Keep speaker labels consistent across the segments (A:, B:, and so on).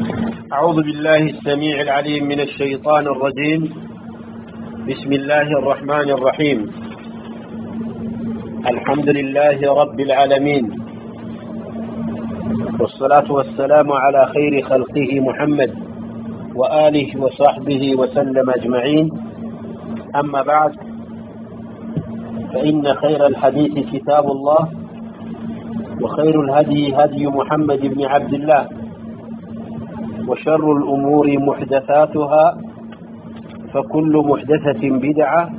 A: أعوذ بالله السميع العليم من الشيطان الرجيم. بسم الله الرحمن الرحيم. الحمد لله رب العالمين. والصلاة والسلام على خير خلقه محمد وآله وصحبه وسلم أجمعين. أما بعد، فإن خير الحديث كتاب الله وخير الهدي هدي محمد بن عبد الله. وشر الأمور محدثاتها، فكل محدثة بدعة،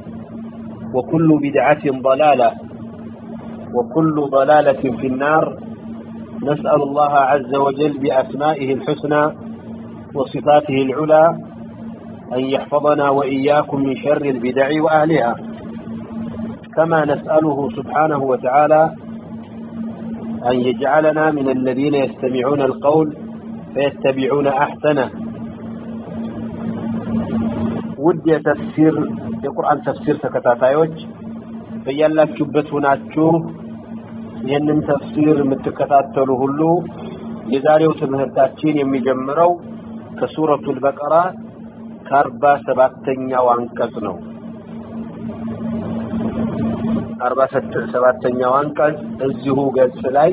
A: وكل بدعة ضلالة، وكل ضلالة في النار. نسأل الله عز وجل بأسمائه الحسنى وصفاته العلى أن يحفظنا وإياكم من شر البدع وأهلها. كما نسأله سبحانه وتعالى أن يجعلنا من الذين يستمعون القول فيتبعون أحسنه ود تفسير የቁርአን ተፍሲር ተከታታዮች በያላችሁበት ሆናችሁ ይህንን ተፍሲር የምትከታተሉ ሁሉ የዛሬው ትምህርታችን የሚጀምረው ከሱረቱል በቀራ ከአርባ ሰባተኛው አንቀጽ ነው አርባ ሰባተኛው አንቀጽ እዚሁ ገጽ ላይ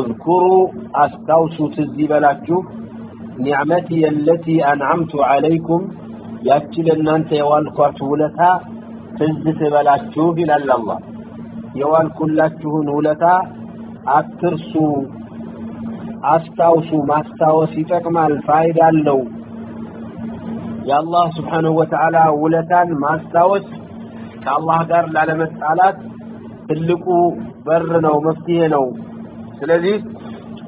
A: እዝኩሩ አስታውሱ ትዝ ይበላችሁ ኒዕመቲ የለቲ አንዓምቱ ዓለይኩም ያቺ ለእናንተ የዋልኳት ውለታ ትዝ ትበላችሁ ይላል አላህ የዋልኩላችሁን ውለታ አትርሱ አስታውሱ ማስታወስ ይጠቅማል ፋይዳ አለው የአላህ ስብሓንሁ ወተዓላ ውለታን ማስታወስ ከአላህ ጋር ላለመጣላት ትልቁ በር ነው መፍትሄ ነው ስለዚህ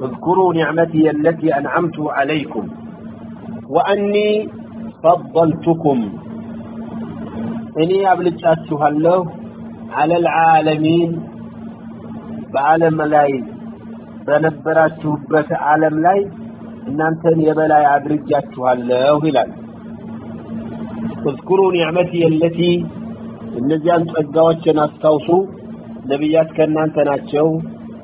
A: اذكروا نعمتي التي أنعمت عليكم وأني فضلتكم إني أبلجاتها الله على العالمين بعالم لاي በነበራችሁበት ዓለም ላይ እናንተን የበላይ አድርጃችኋለሁ ይላል اذكروا نعمتي التي እነዚያን ጸጋዎችን አስታውሱ ነቢያት ከእናንተ ናቸው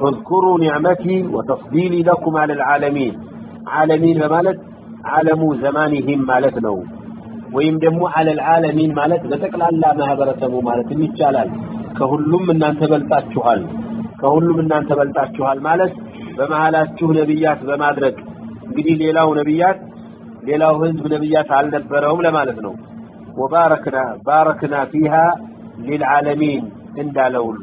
A: اذكروا نعمتي وتفضيلي لكم على العالمين عالمين بمالت عالموا زمانهم مالتنا ويم دمو على العالمين مالت بتقلال ما هبرتمو مالت የሚቻላል ከሁሉም እናንተ በልጣችኋል ከሁሉም እናንተ በልጣችኋል ማለት በመሃላችሁ ነብያት በማድረግ እንግዲህ ሌላው ነብያት ሌላው ህዝብ ነብያት አልነበረውም ለማለት ነው ወባረክና ባረክና فيها للعالمين እንዳለው ሁሉ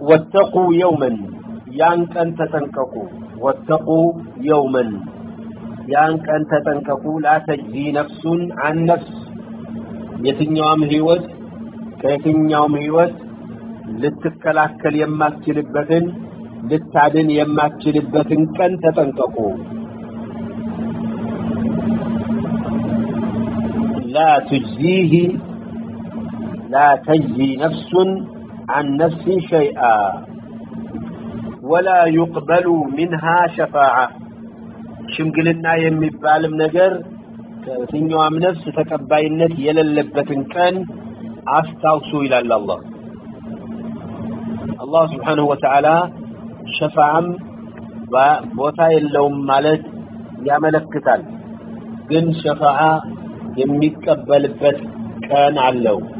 A: واتقوا يوما. يانك أن تتنككوا. واتقوا يوما. يانك أن تتنككوا. لا تجزي نفس عن نفس. يتنيوم هيوت. كيتنيوم هيوت. لتكلاكل يماك تلبتن لتعدن يماك تلبتن كان تتنككوا. لا تجزيه. لا تجزي نفس عن نفسي شيئا ولا يقبل منها شفاعة. شمقلنا يمي بالم نجر كثينيوام نفس تكباينت يللبة كان أستغسو إلى الله. الله سبحانه وتعالى شفاعة وبوتا يلوم مالت يعمل القتال قن شفاعة يمي تقبل كان علوه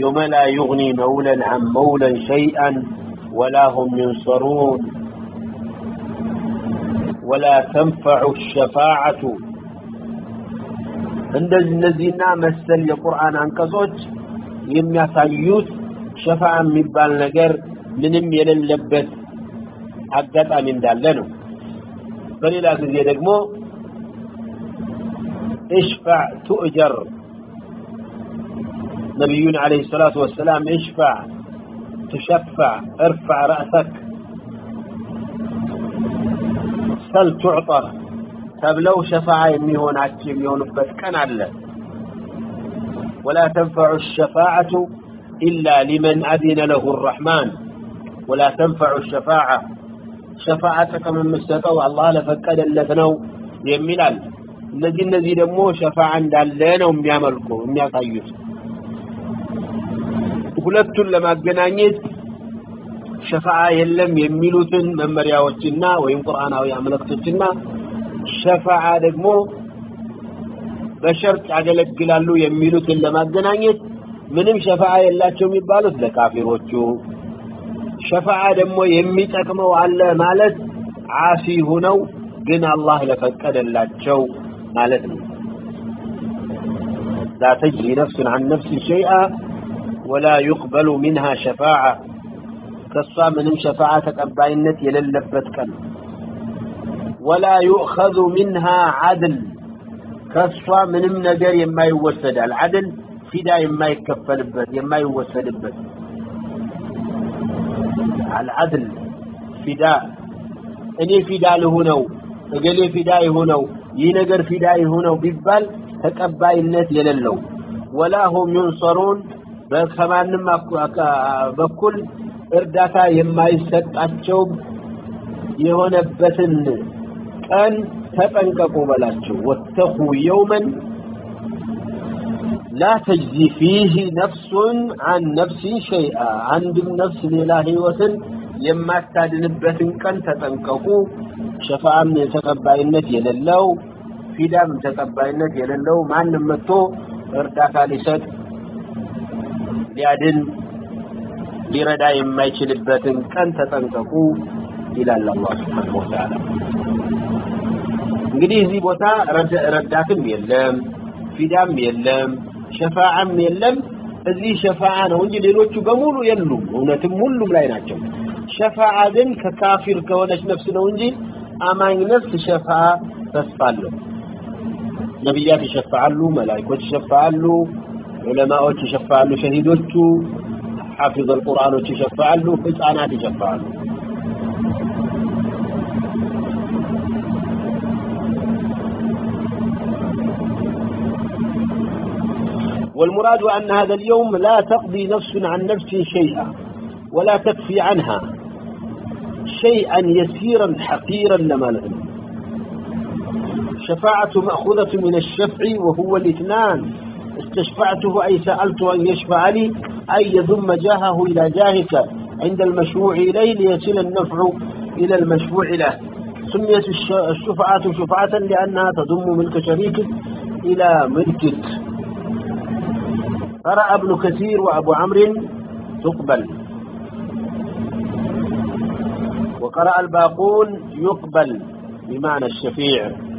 A: يوم لا يغني مولا عن مولا شيئا ولا هم ينصرون ولا تنفع الشفاعة እንደዚህ እነዚህና መሰል የቁርአን አንቀጾች የሚያሳዩት ሸፋዓ የሚባል ነገር ምንም የሌለበት አጋጣሚ እንዳለ ነው በሌላ ጊዜ ደግሞ اشفع تؤجر نبينا عليه الصلاة والسلام اشفع تشفع ارفع رأسك سل تعطى تبلو شفاعة يميهون عجي يميهون بسكن على ولا تنفع الشفاعة إلا لمن أذن له الرحمن ولا تنفع الشفاعة ሸፋዓተከ መመሰጠው አላህ ለፈቀደለት ነው የሚላል እነዚህ እነዚህ ደግሞ ሸፋዓ እንዳለ ነው የሚያመልኩ የሚያሳዩት ሁለቱን ለማገናኘት ሸፋዓ የለም የሚሉትን መመሪያዎችና ወይም ቁርአናዊ አመለክቶችና ሸፋዓ ደግሞ በሸርጥ ያገለግላሉ የሚሉትን ለማገናኘት ምንም ሸፋዓ የላቸው የሚባሉት ለካፊሮቹ ሸፋዓ ደግሞ የሚጠቅመው አለ ማለት ዓሲ ሁነው ግን አላህ ለፈቀደላቸው ማለት ነው لا تجري نفس عن نفس شيئا ولا يقبل منها شفاعة كالصا منهم شفاعة كباينة يللبت كان ولا يؤخذ منها عدل كالصا منهم نجر يما يوسد العدل فدا يما يكفل بت يما يوسد بت العدل فداء እኔ ፊዳ ልሁነው እገሌ ፊዳ ይሁነው ይህ ነገር ፊዳ ይሁነው ቢባል ተቀባይነት የሌለው ወላ ሁም ዩንሰሩን ከማንም በኩል እርዳታ የማይሰጣቸው የሆነበትን ቀን ተጠንቀቁ በላቸው ወተኹ የውመን ላ ተጅዚ ፊህ ነፍሱን አን ነፍሲን ሸይአ አንድም ነፍስ ሌላ ህይወትን የማታድንበትን ቀን ተጠንቀቁ ሸፋአም የተቀባይነት የሌለው ፊዳም ተቀባይነት የሌለው ማንም መጥቶ እርዳታ ሊሰጥ ሊያድን ሊረዳ የማይችልበትን ቀን ተጠንቀቁ ይላል አላህ Subhanahu Wa Ta'ala እንግዲህ እዚህ ቦታ ረዳትም የለም ፊዳም የለም ሸፋዓም የለም እዚህ ሸፋዓ ነው እንጂ ሌሎቹ በሙሉ የሉም እውነትም ሁሉም ላይ ናቸው ሸፋዓ ግን ከካፊር ከሆነች ነፍስ ነው እንጂ አማኝ ነፍስ ሸፋዓ ተስፋ አለው ነቢያት ይሸፋሉ መላእክቶች ይሸፋሉ ዑለማዎች ይሸፋዓሉ ሸሂዶቹ ሐፊዝ አልቁርአኖች ይሸፋዓሉ ህፃናት ይሸፋዓሉ والمراد أن هذا اليوم لا تقضي نفس عن نفس شيئا ولا تكفي عنها شيئا يسيرا حقيرا لما نعلم شفاعة مأخوذة من الشفع وهو الاثنان استشفعته أي سألته أن يشفع لي أي يضم جاهه إلى جاهك عند المشروع إليه ليصل النفع إلى المشروع له. سميت الشفعة شفعة لأنها تضم ملك شريكك إلى ملكك. قرأ ابن كثير وأبو عمرو تقبل وقرأ الباقون يقبل بمعنى الشفيع.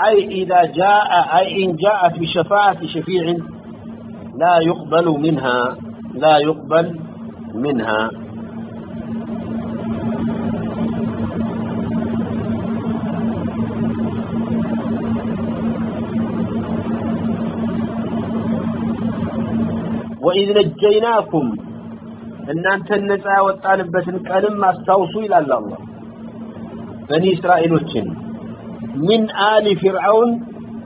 A: أي إذا جاء، أي إن جاءت بشفاعة شفيع لا يقبل منها، لا يقبل منها. وإذ نجيناكم أن أنت النساء والطالب بس القلم ما استوصوا إلى الله بني إسرائيل والجن من آل فرعون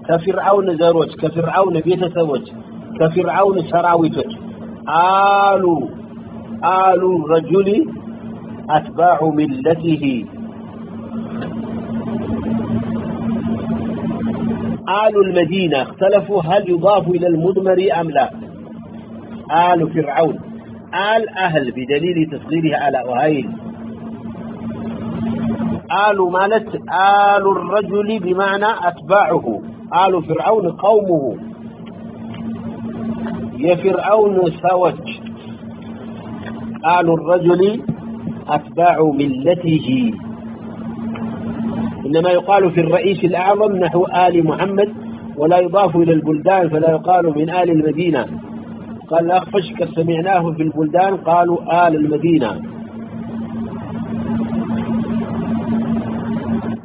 A: كفرعون زروج، كفرعون بيتسوج، كفرعون سراويتج آل آل الرجل أتباع ملته. آل المدينة، اختلفوا هل يضاف إلى المدمر أم لا. آل فرعون، آل أهل بدليل تصغيرها على أهيل آل مالت، آل الرجل بمعنى أتباعه. آل فرعون قومه. يا فرعون سوج آل الرجل أتباع ملته. إنما يقال في الرئيس الأعظم نحو آل محمد، ولا يضاف إلى البلدان، فلا يقال من آل المدينة. قال أخفش سمعناه في البلدان، قالوا آل المدينة.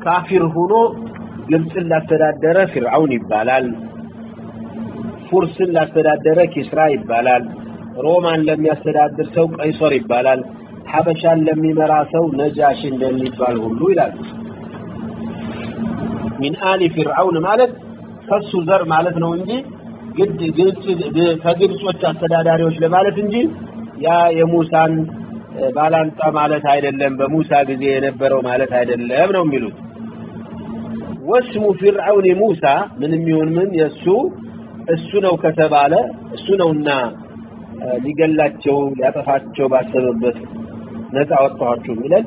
A: ካፊር ሆኖ ግብፅን ላስተዳደረ ፊርዓውን ይባላል ፉርስን ላስተዳደረ ኪስራ ይባላል ሮማን ለሚያስተዳድር ሰው ቀይሶር ይባላል ሐበሻን ለሚመራ ሰው ነጃሽ እንደሚባል ሁሉ ይላል ሚን አሊ ፊርዓውን ማለት ከሱ ዘር ማለት ነው እንጂ ከግብፆች አስተዳዳሪዎች ለማለት እንጂ ያ የሙሳን ባላንጣ ማለት አይደለም በሙሳ ጊዜ የነበረው ማለት አይደለም ነው የሚሉት واسم فرعون موسى، من ميون من؟ يسو السنو كتب على السنو النا لقلات جو لأطفات جو بسبب نتع نزع جو ملد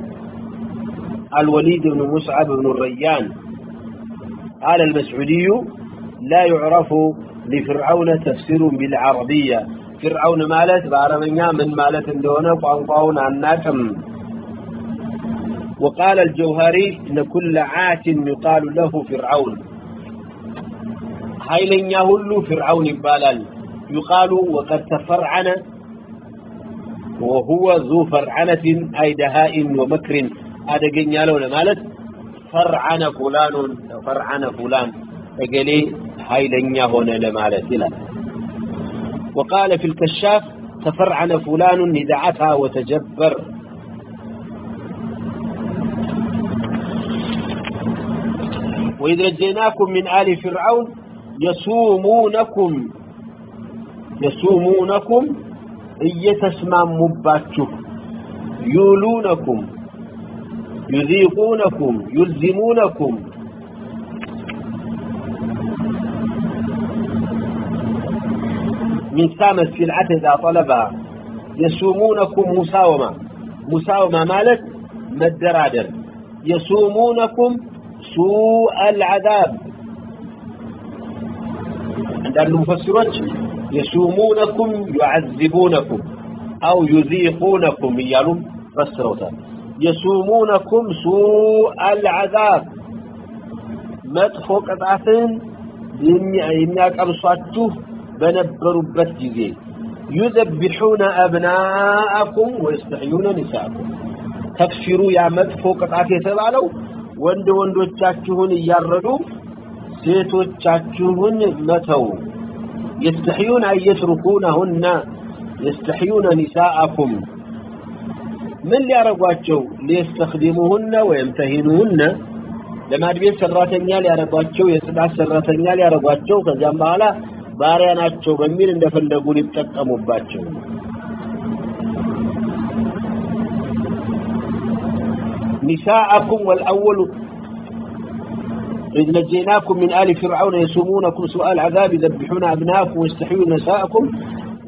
A: الوليد بن مصعب بن الريان قال المسعودي لا يعرف لفرعون تفسير بالعربية فرعون مالت بعربنا من مالت دونه وانقعون عن ناكم وقال الجوهري إن كل عات يقال له فرعون. هاي لن يهل فرعون بالال يقال وقد تفرعن وهو ذو فرعنة أي دهاء ومكر. هذا قلنا له لمالت فرعن فلان فرعن فلان. فقالي هاي لن يهون لمالت وقال في الكشاف تفرعن فلان ندعتها وتجبر. وإذ نجيناكم من آل فرعون يسومونكم يسومونكم إيتسمى مباتشك يولونكم يذيقونكم يلزمونكم من سام السلعة إذا طلبها يسومونكم مساومة مساومة مالت مدرادر يسومونكم سوء العذاب. عند المفسرات يسومونكم، يعذبونكم، أو يذيقونكم. يالهم فسروتا يسومونكم سوء العذاب. مدخو قطعتين يمياك أبصاتوه بنبروا جزي يذبحون أبناءكم ويستحيون نساءكم تكفروا يا مدخو قطعتين ወንድ ወንዶቻችሁን እያረዱ ሴቶቻችሁን መተው يستحيون أن يتركونهن يستحيون نساءكم من ليارقواتشو ليستخدموهن ويمتهنوهن لما أدبين سراتنيا ليارقواتشو يسبع سراتنيا ليارقواتشو كزيان بحالا بارياناتشو بمين اندفن لقول ابتقموا باتشو نساءكم والأول إذ نجيناكم من آل فرعون يسومونكم سؤال العذاب يذبحون أبناءكم ويستحيون نساءكم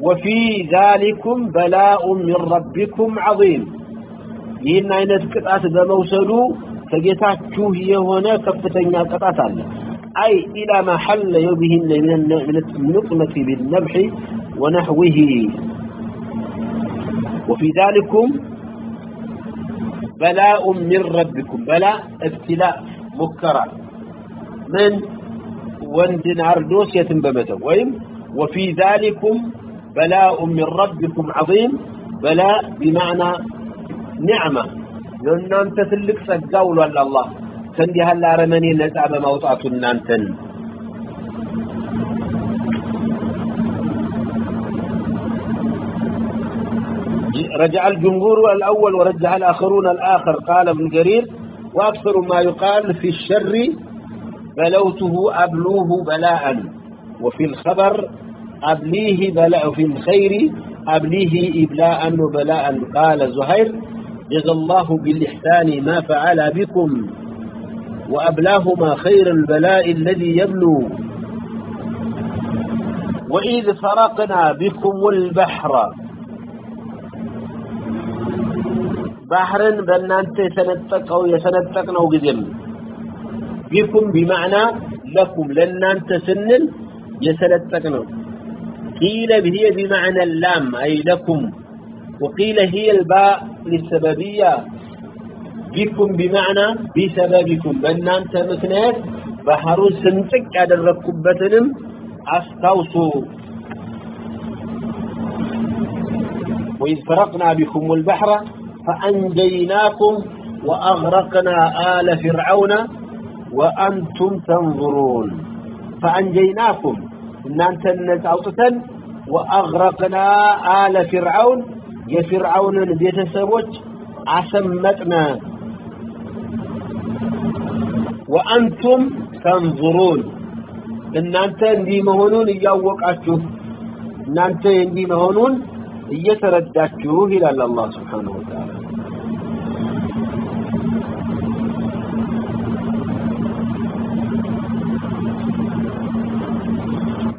A: وفي ذلكم بلاء من ربكم عظيم ይህን አይነት ቅጣት በመውሰዱ ከጌታችሁ የሆነ ከፍተኛ ቅጣት አለ أي إلى ما حل بهن من النقمة بالنبح ونحوه وفي ذلكم بلاء من ربكم. بلاء، ابتلاء مكرا من وندن عردوس يتنبمته ويم وفي ذلكم بلاء من ربكم عظيم بلاء بمعنى نعمة لأن أنت تلك سقاول ولا الله تندي هلا رمني نتعب موطعة نانتن رجع الجمهور الأول ورجع الآخرون الآخر، قال ابن جرير وأكثر ما يقال في الشر بلوته أبلوه بلاء، وفي الخبر أبليه بلاء في الخير أبليه إبلاء وبلاء. قال زهير جزى الله بالإحسان ما فعل بكم، وأبلاهما خير البلاء الذي يبلو. وإذ فرقنا بكم البحر بحرا بأنانت يسنتقوا يسنتقنوا قدم بكم بمعنى لكم لأنانت سنن يسنتقنوا قيل هي بمعنى اللام أي لكم وقيل هي الباء للسببية بكم بمعنى بسببكم بأنانت مثنات بحر سنتك على الركبتنم أستوصوا وإذ فرقنا بكم البحر فأنجيناكم وأغرقنا آل فرعون وأنتم تنظرون فأنجيناكم إن أنت نتعطتا وأغرقنا آل فرعون يا فرعون البيت سبوت عسمتنا وأنتم تنظرون إن أنت اندي مهونون إياوقعتوا إن أنت اندي مهونون እየተረዳችሁ ይላል አላህ Subhanahu Wa Ta'ala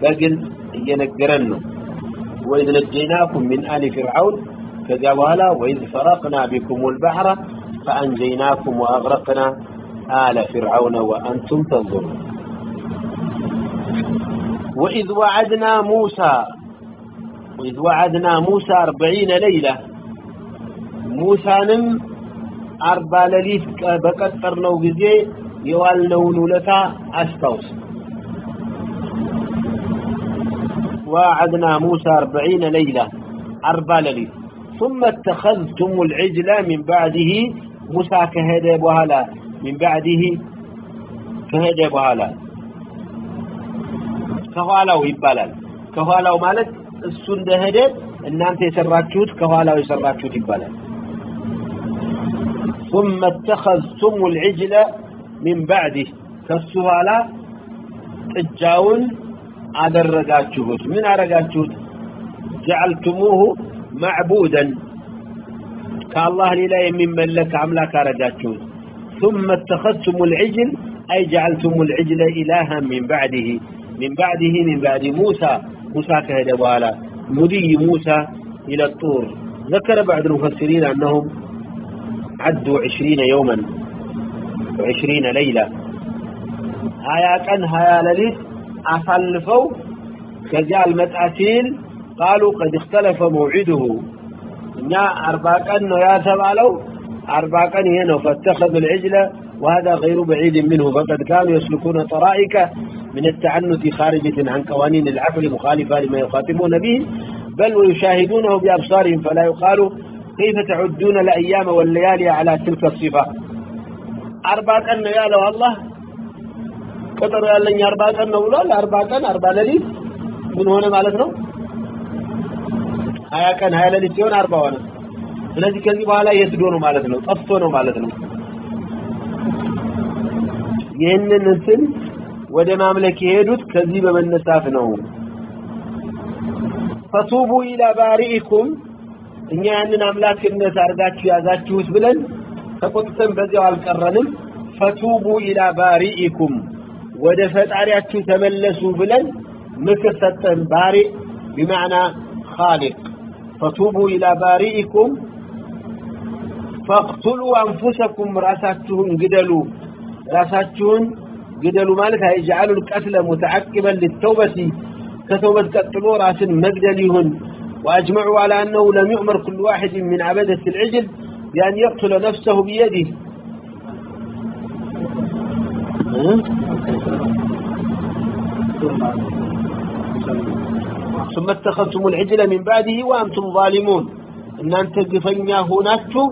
A: በግልጽ እየነገረን ነው ወኢዝ ነጀይናኩም ሚን አሊ ፍርዓውን ከዚያ በኋላ ወኢዝ ፈረቅና ቢኩም ልባሕረ ፈአንጀይናኩም ወአግረቅና آل فرعون وأنتم تنظرون وإذ وعدنا موسى وإذ وعدنا موسى أربعين ليلة موسى نم أربع ليلة بكتر نو جزي يوالنو نولتا وعدنا موسى أربعين ليلة أربع ليلة ثم اتخذتم العجل من بعده موسى كهدى بهلا من بعده كهدى بهلا كهوالاو يبالال كهوالاو مالت እሱ እንደሄደ እናንተ የሰራችሁት ከኋላው የሰራችሁት ይባላል ثم اتخذتم العجل من بعده ከሱ ኋላ ጥጃውን አደረጋችሁት ምን አደረጋችሁት جعلتموه معبودا كالله ሌላ የሚመለክ አምላክ አደረጋችሁት ثم اتخذتم العجل أي جعلتم العجل إلها من بعده من بعده من بعد موسى موسى كهدى بوالا مدي موسى إلى الطور ذكر بعض المفسرين أنهم عدوا عشرين يوما وعشرين ليلة هيا كان هيا لليت أصلفوا كجاء المتأسين قالوا قد اختلف موعده إنا أربع كان يا سبالو أربع كان هنا فاتخذوا العجلة وهذا غير بعيد منه فقد كانوا يسلكون طرائك من التعنت خارجة عن قوانين العقل مخالفة لما يخاطبون به بل ويشاهدونه بأبصارهم فلا يقال كيف تعدون الأيام والليالي على تلك الصفة أربعة أن يا له الله ቀጠሮ ያለኝ አርባ ቀን ነው ብሏል። አርባ ቀን አርባ ሌሊት ምን ሆነ ማለት ነው? ሀያ ቀን ሀያ ሌሊት ሲሆን አርባ ሆነ። ስለዚህ ከዚህ በኋላ የስዶ ነው ማለት ነው፣ ጠፍቶ ነው ማለት ነው። ይህንን እንትን ወደ ማምለክ የሄዱት ከዚህ በመነሳት ነው። ፈቱቡ ኢላ ባሪኢኩም እኛ ያንን አምላክነት አድርጋችሁ ያዛችሁት ብለን ተቆጥተን በዚያው አልቀረንም። ፈቱቡ ኢላ ባሪኢኩም ወደ ፈጣሪያችሁ ተመለሱ ብለን ምክር ሰጠን ባሪ ቢማዕና ኻሊቅ ፈቱቡ ኢላ ባሪኢኩም ፈቅቱሉ አንፉሰኩም ራሳችሁን ግደሉ ራሳችሁን ግደሉ ማለት አይጀዓሉ ልቀትለ ሙተዓቂበን ልተውበቲ ከተውበት ቀጥሎ ራስን መግደል ይሁን وأجمعوا على أنه لم يؤمر كل واحد من عبدة العجل بأن يقتل نفسه بيده ثم اتخذتم العجل من بعده وأنتم ظالمون إن أنت قفنيا هناكتو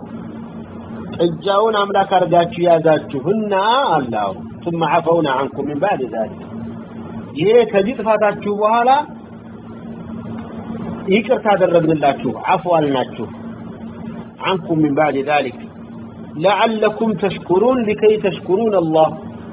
A: እጃውን አምላክ አርጋችሁ ያዛችሁና አላሁ ثم عفونا عنكم من بعد ذلك ይሄ ከዚህ ጥፋታችሁ በኋላ ይቅርታ አደረግንላችሁ አፉ አልናችሁ عنكم من بعد ذلك لعلكم تشكرون لكي تشكرون الله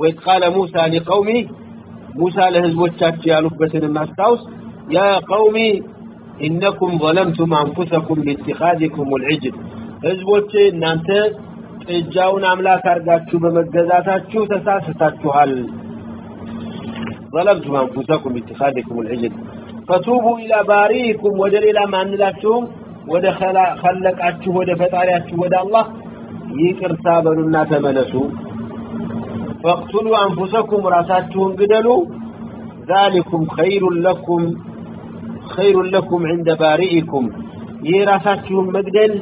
A: وإذ قال موسى لقومه، موسى لهزبوتشاتش يالوبتن الناستاوس يا قومي إنكم ظلمتم أنفسكم باتخاذكم العجل. هزبوتشي إن أنت تجاون أملاك أرقاتشو بمجزاتاتشو تساستاتشو هل ظلمتم أنفسكم باتخاذكم العجل. فتوبوا إلى باريكم ودر إلى ما أنلاتشوم ودخل خلقاتشو ودفتارياتشو ودى الله. يكر الناس منسوه فاقتلوا أنفسكم راساتهم قدلوا ذلكم خير لكم خير لكم عند بارئكم. يرأساتهم مقدل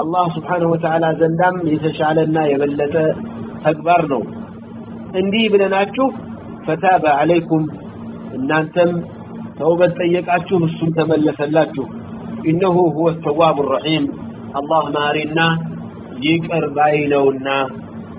A: الله سبحانه وتعالى زندم يتشعلنا يبلت تكبرنا اندي بلنا تشوف فتاب عليكم ان انتم توبة السنة السم تملسلاتشوه انه هو التواب الرحيم الله مارينا يكر باينونا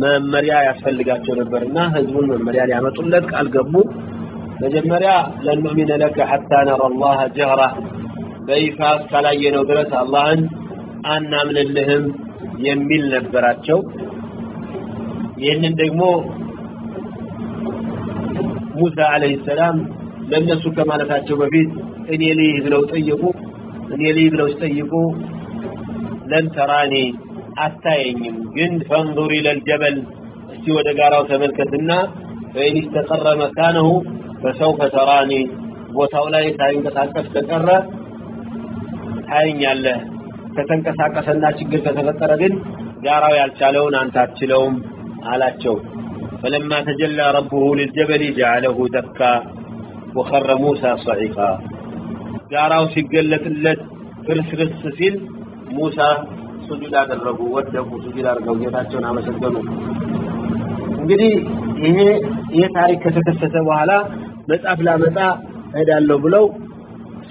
A: መመሪያ ያስፈልጋቸው ነበርና ህዝቡን መመሪያ ሊያመጡለት ቃል ገቡ መጀመሪያ ለኑእሚነ ለከ ሐታ ነረ አላህ ጀህራ በይፋ እስካላየነው ድረስ አላህን አናምንልህም የሚል ነበራቸው ይህንን ደግሞ ሙሳ አለህ ሰላም ለእነሱ ከማለታቸው በፊት እኔ ልይህ ብለው ጠይቁ እኔ ልይህ ብለው ሲጠይቁ ለን ተራኔ አታየኝም ግን ፈንظر الى الجبل እስቲ ወደ ጋራው ተመልከትና فإن استقر مكانه فسوف تراني ቦታው ላይ ሳይንቀሳቀስ ከቀረ ታየኛለህ ከተንቀሳቀሰና ችግር ከተፈጠረ ግን ጋራው ያልቻለውን አንተ አትችለውም አላቸው فلما تجلى ربه للجبل جعله دكا وخر موسى صعقا ጋራው ሲገለጥለት ፍርስርስ ሲል موسى ሱጁድ አደረጉ ወደቁ ሱጁድ አድርገው ጌታቸውን አመሰገኑ እንግዲህ ይሄ ይሄ ታሪክ ከተከሰተ በኋላ መጽሐፍ ላመጣ እሄዳለሁ ብለው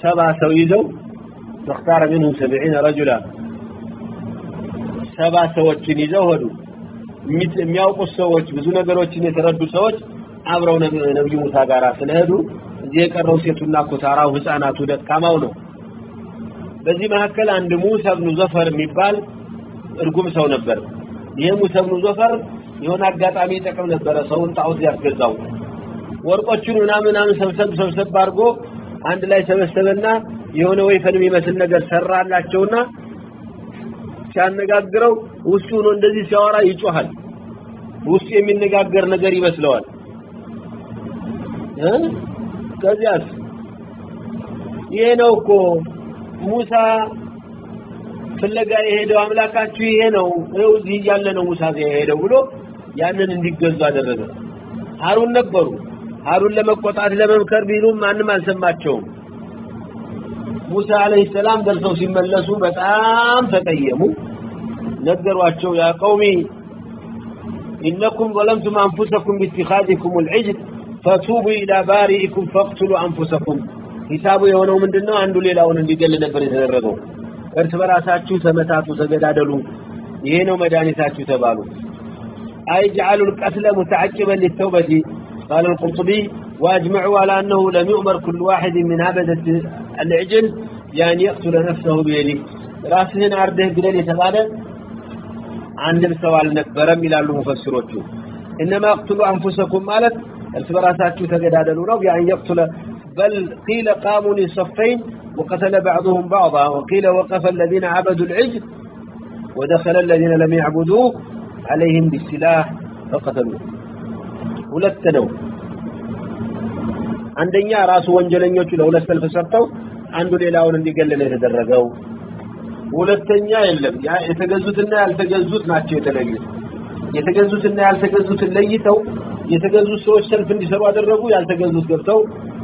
A: ሰባ ሰው ይዘው واختار منهم سبعين رجلا ሰባ ሰዎችን ይዘው ሄዱ የሚያውቁት ሰዎች ብዙ ነገሮችን የተረዱ ሰዎች አብረው ነብዩ ሙሳ ጋር ስለሄዱ እዚህ የቀረው ሴቱና ኩታራው ህፃናቱ ደካማው ነው نگر سر گروسون چوہال نگر کو ሙሳ ፍለጋ የሄደው አምላካችሁ ይሄ ነው ይኸው እዚህ እያለ ነው ሙሳ የሄደው ብሎ ያንን እንዲገዙ አደረገ ሀሩን ነበሩ ሀሩን ለመቆጣት ለመምከር ቢሉም ማንም አልሰማቸውም ሙሳ አለይሂ ሰላም ደርሰው ሲመለሱ በጣም ተቀየሙ ነገሯቸው ያ ቀውሚ إنكم ظلمتم أنفسكم باتخاذكم العجل فتوبوا إلى بارئكم فاقتلوا أنفسكم ሂሳቡ የሆነው ምንድነው? አንዱ ሌላውን እንዲገል ነበር የተደረገው። እርስ በራሳችሁ ተመታቱ ተገዳደሉ። ይሄ ነው መድኃኒታችሁ ተባሉ። አይجعل القتل متعجبا للتوبة قال القرطبي واجمعوا على انه لم يؤمر كل واحد من هبدة العجل يعني يقتل نفسه بيده راسهن عرده قدل يتبالا عند السوال نكبرم إلى المفسروت انما اقتلوا انفسكم مالت እርስ በራሳችሁ ተገዳደሉ ነው። يعني يقتل بل قيل قاموا لصفين وقتل بعضهم بعضا وقيل وقف الذين عبدوا العجل ودخل الذين لم يعبدوه عليهم بالسلاح فقتلوه ሁለት ነው አንደኛ ራሱ ወንጀለኞቹ ለሁለት ሰልፍ ሰርተው አንዱ ሌላውን እንዲገለል የተደረገው ሁለተኛ የለም ያ የተገዙትና ያልተገዙት ናቸው የተለዩት የተገዙትና ያልተገዙትን ለይተው የተገዙት ሰዎች ሰልፍ እንዲሰሩ አደረጉ ያልተገዙት ገብተው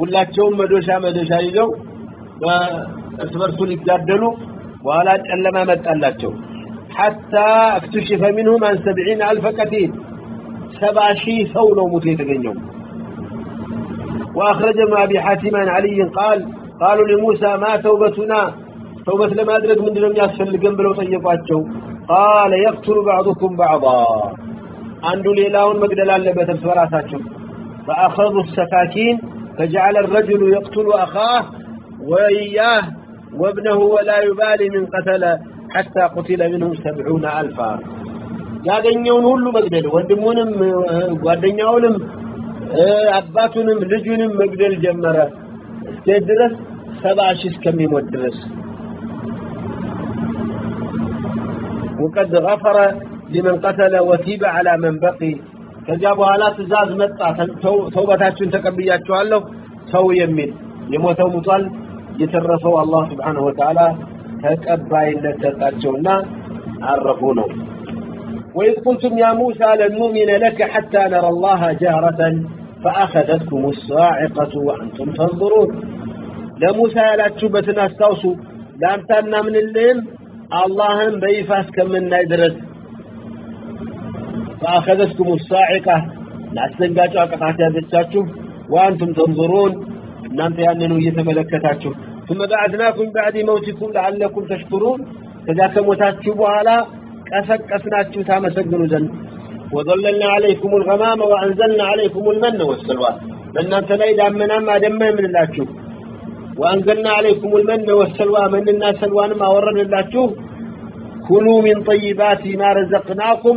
A: ሁላቸውም መዶሻ መዶሻ ይዘው በእርስ ሊጋደሉ በኋላ ጨለማ መጣላቸው حتى اكتشف منهم عن سبعين ألف قتيل سبع شيء ثولوا متيتقنيهم وأخرج ابن أبي حاتم عن علي قال قالوا لموسى ما توبتنا توبة لما أدرك من دلم ياسفل لقنبل وطيقاتهم قال يقتل بعضكم بعضا عنده ليلاون مقدل اللبة الفراساتهم فأخذوا السفاكين فجعل الرجل يقتل أخاه وإياه وابنه ولا يبالي من قتل حتى قتل منهم سبعون ألفا ያገኘውን ሁሉ መግደል ወንድሙንም ጓደኛውንም አባቱንም ልጁንም መግደል ጀመረ እስከ ድረስ ሰባ ሺህ እስከሚሞት ድረስ وقد غفر لمن قتل وتيب على من بقي ከዚያ በኋላ ትእዛዝ መጣ ተውበታችሁን ተቀብያችኋለሁ ሰው የሚል የሞተው ሙቷል የተረፈው አላህ ስብሓንሁ ወተዓላ ተቀባይነት ሰጣቸውና አረፉ ነው وإذ قلتم يا موسى لن نؤمن لك حتى نرى الله جهرة فأخذتكم الصاعقة وأنتم تنظرون لموسى لا تشوبة استوصوا لا أمتنا من الليل اللهم بيفاس كم من ندرس فأخذتكم الصاعقة لا تنقاجوا قطعت يدتاتكم وأنتم تنظرون እናንተ ያንኑ እየተመለከታችሁ ثم بعدناكم بعد موتكم لعلكم تشكرون ከዛ ከሞታችሁ በኋላ ቀሰቀስናችሁ ታመሰግኑ ዘንድ وظللنا عليكم الغمام وأنزلنا عليكم المن والسلوى በእናንተ ላይ ዳመናም አደማ የምንላችሁ وأنزلنا عليكم المن والسلوى مننا سلوانم አወረድላችሁ ኩሉ ሚን طيبات ما رزقناكم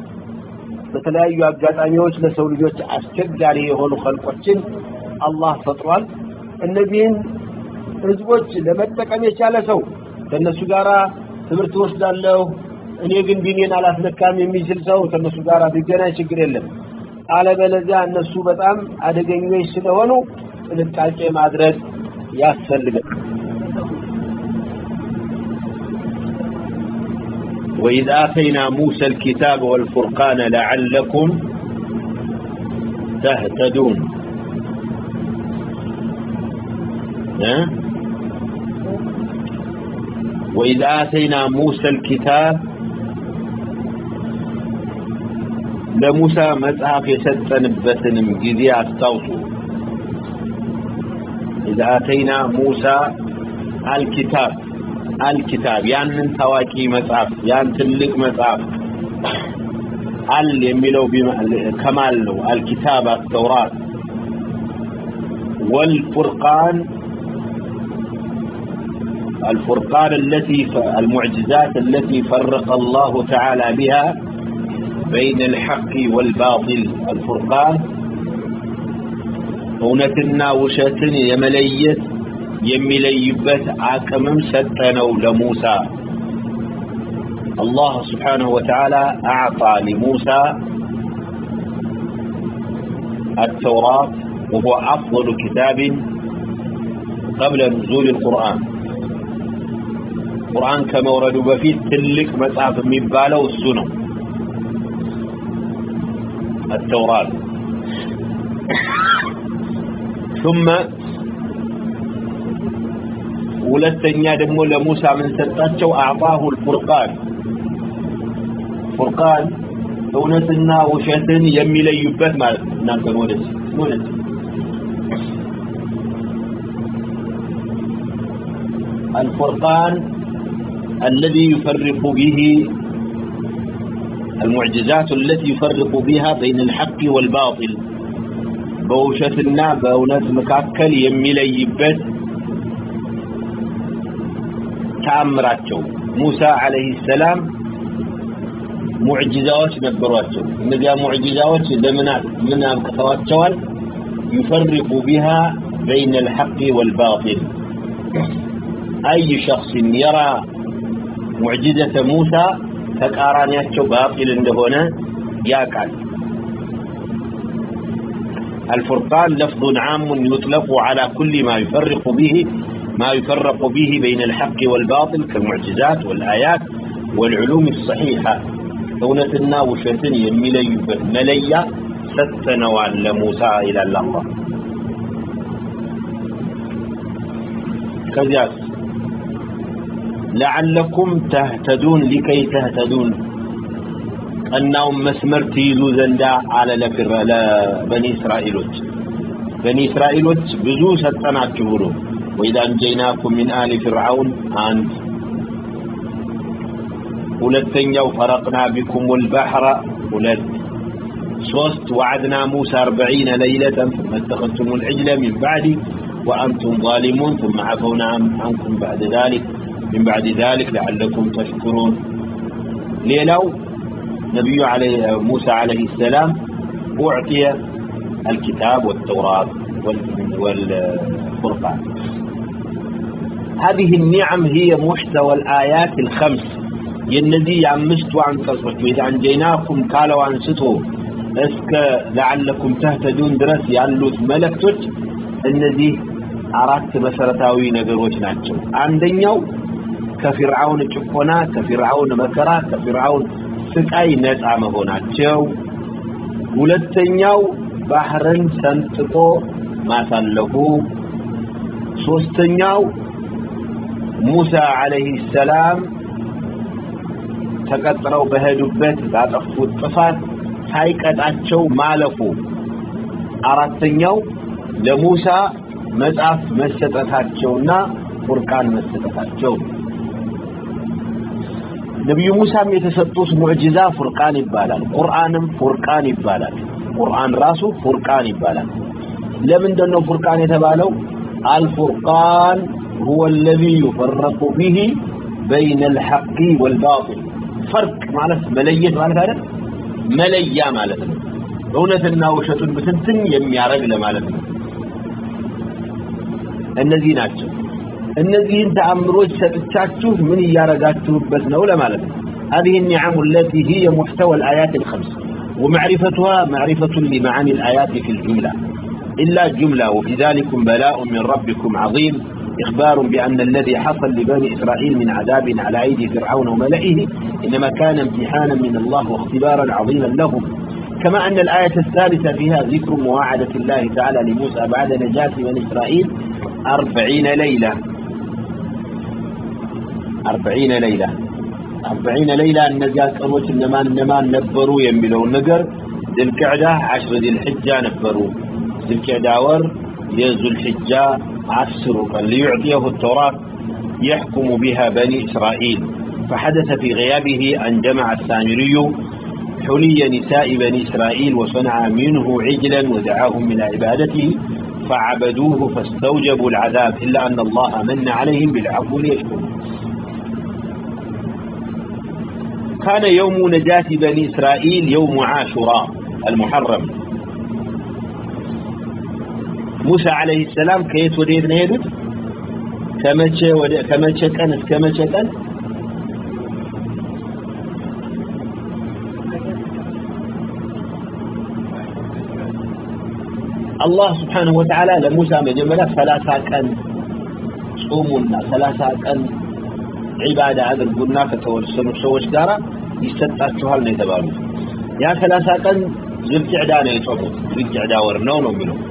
A: በተለያዩ አጋጣሚዎች ለሰው ልጆች አስቸጋሪ የሆኑ ከልቆችን አላህ ፈጥሯል እነዚህን ህዝቦች ለመጠቀም የቻለ ሰው ከእነሱ ጋር ትምህርት ወስዳለሁ እኔ ግን ቢኔን አላስነካም የሚችል ሰው ከእነሱ ጋር ቢገናኝ ችግር የለም አለበለዚያ እነሱ በጣም አደገኞች ስለሆኑ ጥንቃቄ ማድረግ ያስፈልጋል وإذ آتينا موسى الكتاب والفرقان لعلكم تهتدون وإذ آتينا موسى الكتاب لموسى مصحف يسطنبتن غزي استوصوا إذا آتينا موسى الكتاب الكتاب يعني تواكي مصحف يعني تلك مصحف ال يميلو كمال له الكتاب التوراة والفرقان الفرقان التي المعجزات التي فرق الله تعالى بها بين الحق والباطل الفرقان እውነትና ውሸትን የመለየት የሚለይበት አቅምም ሰጠነው ለሙሳ الله سبحانه وتعالى أعطى لموسى التوراة وهو أفضل كتاب قبل نزول القرآن القرآن كما وردوا بفيه تلك مصحف مبالة والسنة التوراة ثم ሁለተኛ ደግሞ ለሙሳ ምን ሰጣቸው አዕጣሁ الفرقان ፉርቃን እውነትና ውሸትን የሚለዩበት ማለት ነው እናንተ ወደስ ወደስ الفرقان الذي يفرق به المعجزات التي يفرق بها بين الحق والباطل بوشتنا بونت مكاكل يميليبت تأمراتشو موسى عليه السلام معجزات نبرواتشو نجا معجزات لمنات من أبكتواتشوال يفرق بها بين الحق والباطل أي شخص يرى معجزة موسى فكارانياتشو باطل هنا ياكل الفرقان لفظ عام يطلق على كل ما يفرق به ما يفرق به بين الحق والباطل كالمعجزات والآيات والعلوم الصحيحة እውነትና ውሸትን የሚለዩበት መለያ ሰጥተነዋል ለሙሳ ይላል አላህ ከዚያስ لعلكم تهتدون لكي تهتدون ቀናውን መስመር ትይዙ ዘንዳ አለ ለፍረ ለበኒ እስራኤሎች በኒ እስራኤሎች ብዙ ሰጠናችሁ ብሎ وإذا أنجيناكم من آل فرعون أنت ولتن يو فرقنا بكم البحر ولت صوت وعدنا موسى أربعين ليلة ثم اتخذتم العجلة من بعد وأنتم ظالمون ثم عفونا عنكم بعد ذلك من بعد ذلك لعلكم تشكرون ليلو نبي عليه موسى عليه السلام أعطي الكتاب والتوراة والفرقان هذه النعم هي محتوى الآيات الخمس የነዚህ የአምስቱ አንቀጾች ወይ አንጀይናኩም ካለው አንስቶ እስከ ለዓለኩም ተህተዱን ድረስ ያሉት መልእክቶች እነዚህ አራት መሰረታዊ ነገሮች ናቸው አንደኛው ከፊርዓውን ጭቆና ከፊርዓውን መከራ ከፊርዓውን ስቃይ ነፃ መሆናቸው ሁለተኛው ባህርን ሰንጥቆ ማሳለፉ ሶስተኛው ሙሳ አለይሂ ሰላም ተቀጥረው በሄዱበት ባጠፉት ጥፋት ሳይቀጣቸው ማለፉ አራተኛው ለሙሳ መጽሐፍ መሰጠታቸውና ፉርቃን መሰጠታቸው ነቢዩ ሙሳም የተሰጡት ሙዕጂዛ ፉርቃን ይባላል ቁርአንም ፉርቃን ይባላል ቁርአን ራሱ ፉርቃን ይባላል ለምንድን ነው ፉርቃን የተባለው አልፉርቃን هو الذي يفرق به بين الحق والباطل فرق ማለት መለየት ማለት አይደል መለያ ማለት ነው እውነትና ውሸቱን ብትንትን የሚያረግ ለማለት ነው እነዚህ ናቸው እነዚህን ተአምሮች ሰጥቻችሁ ምን እያረጋችሁበት ነው ለማለት ነው هذه النعم التي هي محتوى الآيات الخمس ومعرفتها معرفة لمعاني الآيات في الجملة إلا جملة وفي ذلك بلاء من ربكم عظيم إخبار بأن الذي حصل لبني إسرائيل من عذاب على أيدي فرعون وملئه إنما كان امتحانا من الله واختبارا عظيما لهم كما أن الآية الثالثة فيها ذكر مواعدة الله تعالى لموسى بعد نجاة بني إسرائيل أربعين ليلة. أربعين ليلة. أربعين ليلة النجاة قروت النمان النمان نبروا يملوا النقر ذي القعدة عشر ذي الحجة نبروا. ذي القعدة ور يزو الحجة عسروا ليعطيه التوراة يحكم بها بني إسرائيل. فحدث في غيابه أن جمع السامري حلي نساء بني إسرائيل وصنع منه عجلا ودعاهم من عبادته، فعبدوه فاستوجبوا العذاب، إلا أن الله من عليهم بالعفو ليشكروا كان يوم نجاة بني إسرائيل يوم عاشوراء المحرم. موسى عليه السلام كيت وديت نهدت كمتش وديت كمتش كانت كمتش كانت الله سبحانه وتعالى لموسى مجملة ثلاثة كان صومنا ثلاثة كان عبادة هذا القلنا فتوسلوا سوش دارا يستطاعتها لنا يتبالوا يا ثلاثة كان زلت عدانا يصوموا زلت عداور نو نو منه يا زلت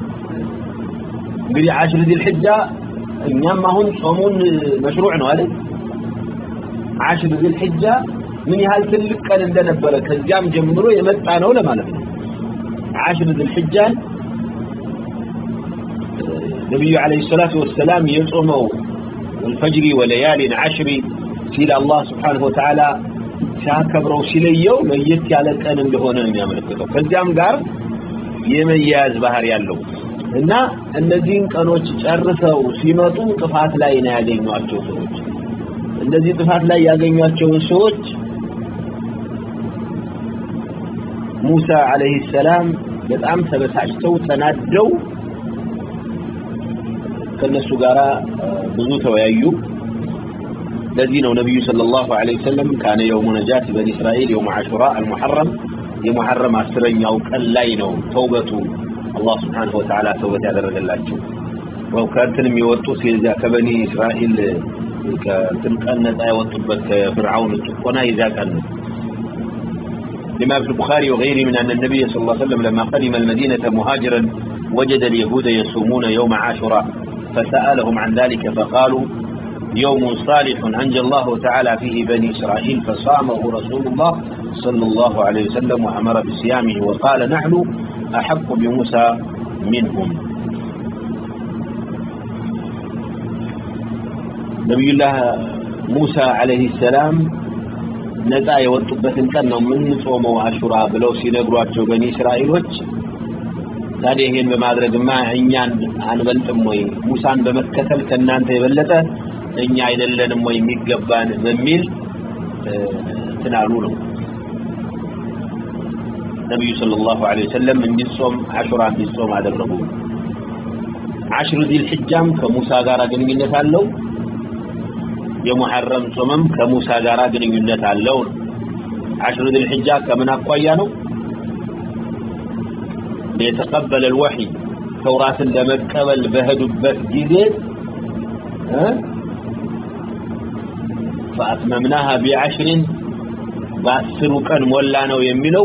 A: እንግዲህ عاشر ذي الحجة እኛም አሁን ጾሙን መሽሩዕ ነው አይደል عاشر ذي الحجة ምን ያህል ትልቅ ቀን እንደነበረ ከዚያም ጀምሮ የመጣ ነው ለማለት ነው عاشر ذي الحجة النبي عليه الصلاة والسلام يصوموا الفجر وليال عشر سيل الله سبحانه وتعالى شاكبروا سيليو ليت على كان اللي هنا يملكته فالجام قال يمياز بحر ያለው እና እነዚህን ቀኖች ጨርሰው ሲመጡ ጥፋት ላይ ነው ያገኟቸው ሰዎች እንደዚህ ጥፋት ላይ ያገኟቸውን ሰዎች ሙሳ አለይሂ ሰላም በጣም ተበሳጭተው ተናደው ከነሱ ጋራ ብዙ ተወያዩ ለዚህ ነው ነብዩ ሰለላሁ ዐለይሂ ወሰለም ካነ የውሙ ነጃት በኒ እስራኤል የውሙ አሹራ አልሙሐረም የሙሐረም አስረኛው ቀን ላይ ነው ተውበቱ አላህ Subhanahu Wa Ta'ala ተውበት ያደረገላቸው ወው ከእንትንም የወጡት የዚያ ከበኒ እስራኤል ከእንትን ቀን ነፃ የወጡበት ከፍርዓውን ጭቆና የዚያ ቀን ነው لما في البخاري وغيره من أن النبي صلى الله عليه وسلم لما قدم المدينة مهاجرا وجد اليهود يصومون يوم عاشوراء فسألهم عن ذلك فقالوا يوم صالح أنجى الله تعالى فيه بني إسرائيل فصامه رسول الله صلى الله عليه وسلم وأمر بصيامه وقال نحن أحق بموسى منهم نبي الله موسى عليه السلام ነፃ የወጡበትን ቀን ነው የምንጾመው አሹራ ብለው ሲነግሯቸው በኒ እስራኤሎች ታዲያ ይሄን በማድረግማ እኛን አንበልጥም ወይ ሙሳን በመከተል ከእናንተ የበለጠ እኛ አይደለንም ወይ የሚገባን በሚል ትናሉ ነው ነቢዩ ሰለላሁ ዐለይሂ ወሰለም እንዲጾም አሹራ እንዲጾም አደረጉ አሽሩ ዚል ሒጃም ከሙሳ ጋር ግንኙነት አለው የሙሐረም ጾምም ከሙሳ ጋር ግንኙነት አለው አሽሩ ዚል ሒጃ ከምን አኳያ ነው ليتقبل الوحي توراة لمقبل بهدبت جزء فأتممناها بعشر بأسر كان مولانا ويمنو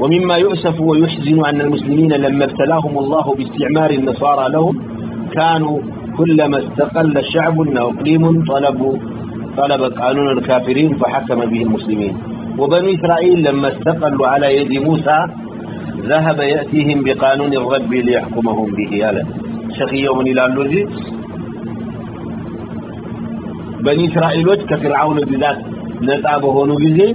A: ومما يؤسف ويحزن أن المسلمين لما ابتلاهم الله باستعمار النصارى لهم كانوا كلما استقل شعب أو اقليم طلبوا طلب قانون الكافرين فحكم به المسلمين. وبني إسرائيل لما استقلوا على يد موسى ذهب يأتيهم بقانون الرب ليحكمهم به. شخي يوم إلى اللجيس بني إسرائيل كفرعون بذات نتعبه نجزي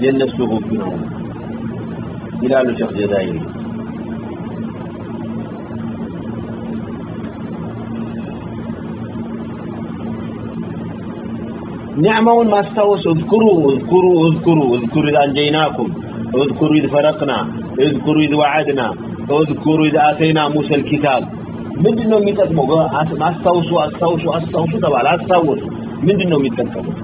A: cennet soğuğu günahı. Hilal uçak cezayı. نعمون ما استوس اذكروا اذكروا اذكروا اذكروا إذ انجيناكم اذكروا إذ فرقنا اذكروا إذ وعدنا اذكروا إذ اتينا موسى الكتاب من دنو ميتك مغا استوسوا استوسوا استوسوا طبعا لا استوسوا من دنو ميتك مغا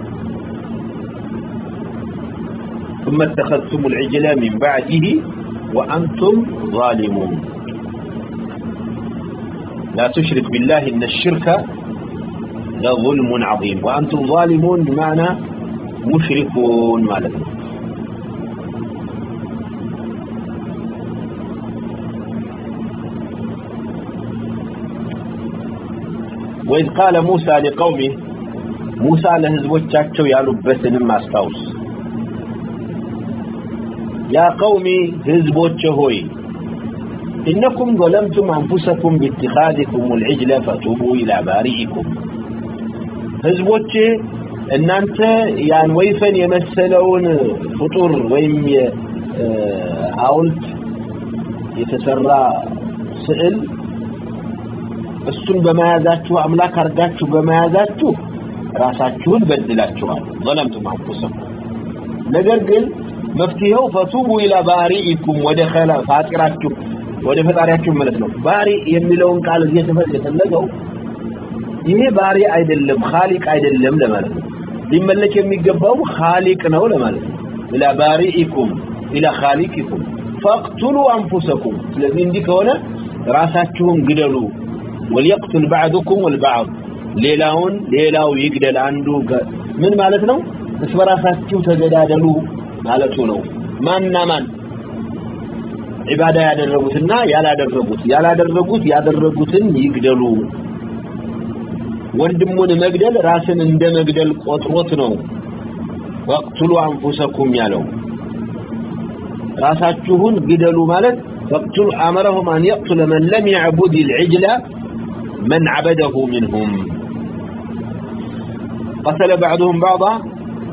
A: ثم اتخذتم العجل من بعده وأنتم ظالمون. لا تشرك بالله إن الشرك لظلم عظيم. وأنتم ظالمون بمعنى مشركون مالكم وإذ قال موسى لقومه، موسى لهزوجاتشو يالبسن ماستوس يا قومي هزبوتشهوي إنكم ظلمتم أنفسكم باتخاذكم العجل فتوبوا إلى بارئكم هزبوتشه إن أنت يعني ويفن يمثلون فطور ويم حاولت يتسرى سئل እሱን በመያዛችሁ አምላክ አርጋችሁ በመያዛችሁ ራሳችሁን በድላችኋል ظلمتم انفسكم ነገር ግን መፍትሄው ፈቱቡ ኢላ ባሪኢኩም ወደ ኸላ ፋጥራችሁ ወደ ፈጣሪያችሁ ማለት ነው። ባሪ የሚለውን ቃል እዚህ ተፈልገ ተነገው ይሄ ባሪ አይደለም ኻሊቅ አይደለም ለማለት ነው። ሊመለክ የሚገባው ኻሊቅ ነው ለማለት ነው። ኢላ ባሪኢኩም ኢላ ኻሊቅኩም ፈቅቱሉ አንፉሰኩም። ስለዚህ እንዲህ ከሆነ ራሳችሁን ግደሉ። ወልየቅቱል ባዕዱኩም ወልባዕድ ሌላውን ሌላው ይግደል። አንዱ ምን ማለት ነው? እስበራሳችሁ ተገዳደሉ ማለቱ ነው ማንና ማን ኢባዳ ያደረጉትና ያላደረጉት ያላደረጉት ያደረጉትን ይግደሉ ወንድሙን መግደል ራስን እንደ መግደል ቆጥሮት ነው ወቅትሉ አንፉሰኩም ያለው ራሳችሁን ግደሉ ማለት ወቅትሉ አመረሁም አን يقتل من لم يعبد العجل من عبده منهم قتل بعضهم بعضا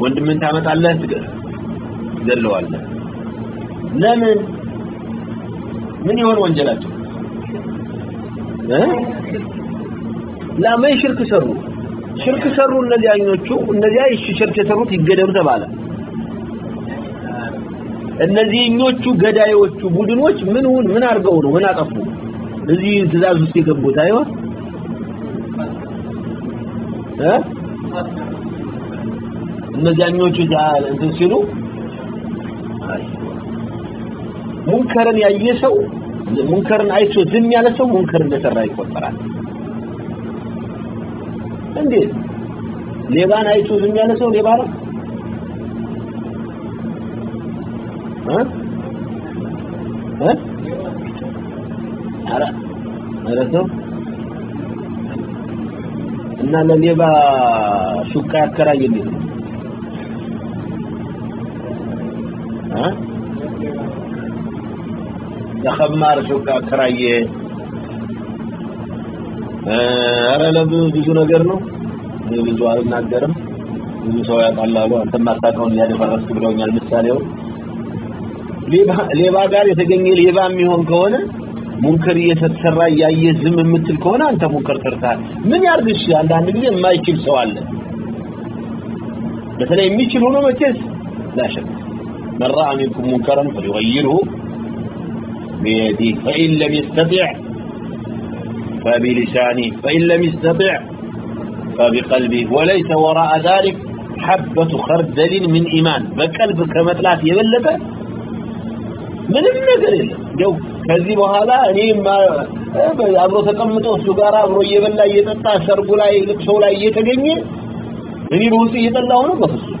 A: ወንድምን ታመጣለህ ትገለዋለህ ለምን ምን ይሆን ወንጀላቸው ለምን ሽርክ ሰሩ ሽርክ ሰሩ እነዚህ አይኖቹ እነዚያ ይሽ ሽርክ የሰሩት ይገደሉ ተባለ እነዚህኞቹ ገዳዮቹ ቡድኖች ምን ሁን ምን አድርገው ነው ምን አጠፉ እዚህ ትእዛዝ ውስጥ የገቡት አይሆን انس مسا کوے بائیسو شکا کر موخر سرتا ہے سوال ہے. من رأى منكم منكرا فليغيره بيده فإن لم يستطع فبلسانه فإن لم يستطع فبقلبه وليس وراء ذلك حبة خردل من إيمان بقلب كمثلات يبلغ ምንም ነገር የለም እንደው ከዚህ በኋላ እኔ አብሮ ተቀምጦ እሱ ጋር አብሮ እየበላ እየጠጣ ሰርጉ ላይ ልቅሶ ላይ እየተገኘ እኔ በውስጥ እየጠላሁ ነው በፍጹም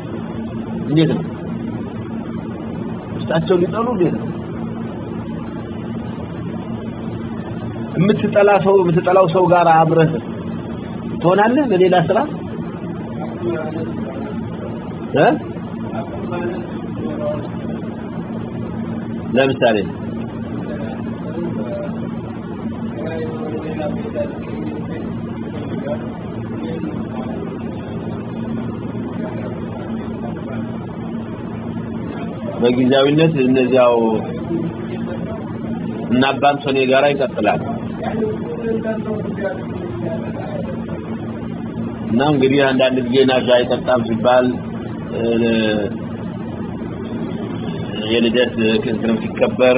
A: ሌላ ነው ውስጣቸው ሊጠሉ ሌላ የምትጠላ ሰው የምትጠላው ሰው ጋር አብረህ ትሆናለህ ለሌላ ስራ እ ለምሳሌ ነው تلا گریہ جائے بالج کر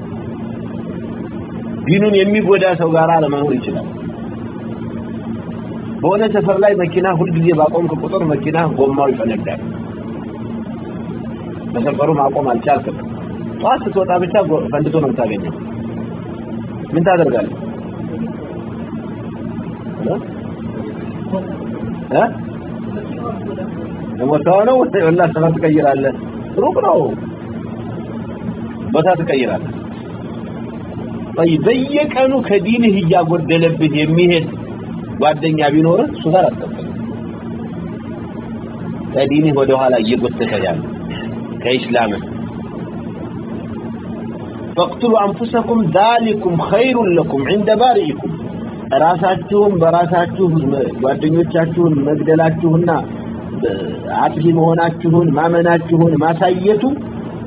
A: جی نیم پوجا سو گارا چلا بولنا درگاہ روپ رہا በየቀኑ ከዲንህ እያጎደለብህ የሚሄድ ጓደኛ ቢኖርህ እሱ ጋር አትቀበል ከዲንህ ወደ ኋላ እየጎተተ ያለ ከኢስላምህ فاقتلوا أنفسكم ذلكم خير لكم عند بارئكم ራሳችሁን በራሳችሁ ጓደኞቻችሁን መግደላችሁና አጥፊ መሆናችሁን ማመናችሁን ማሳየቱ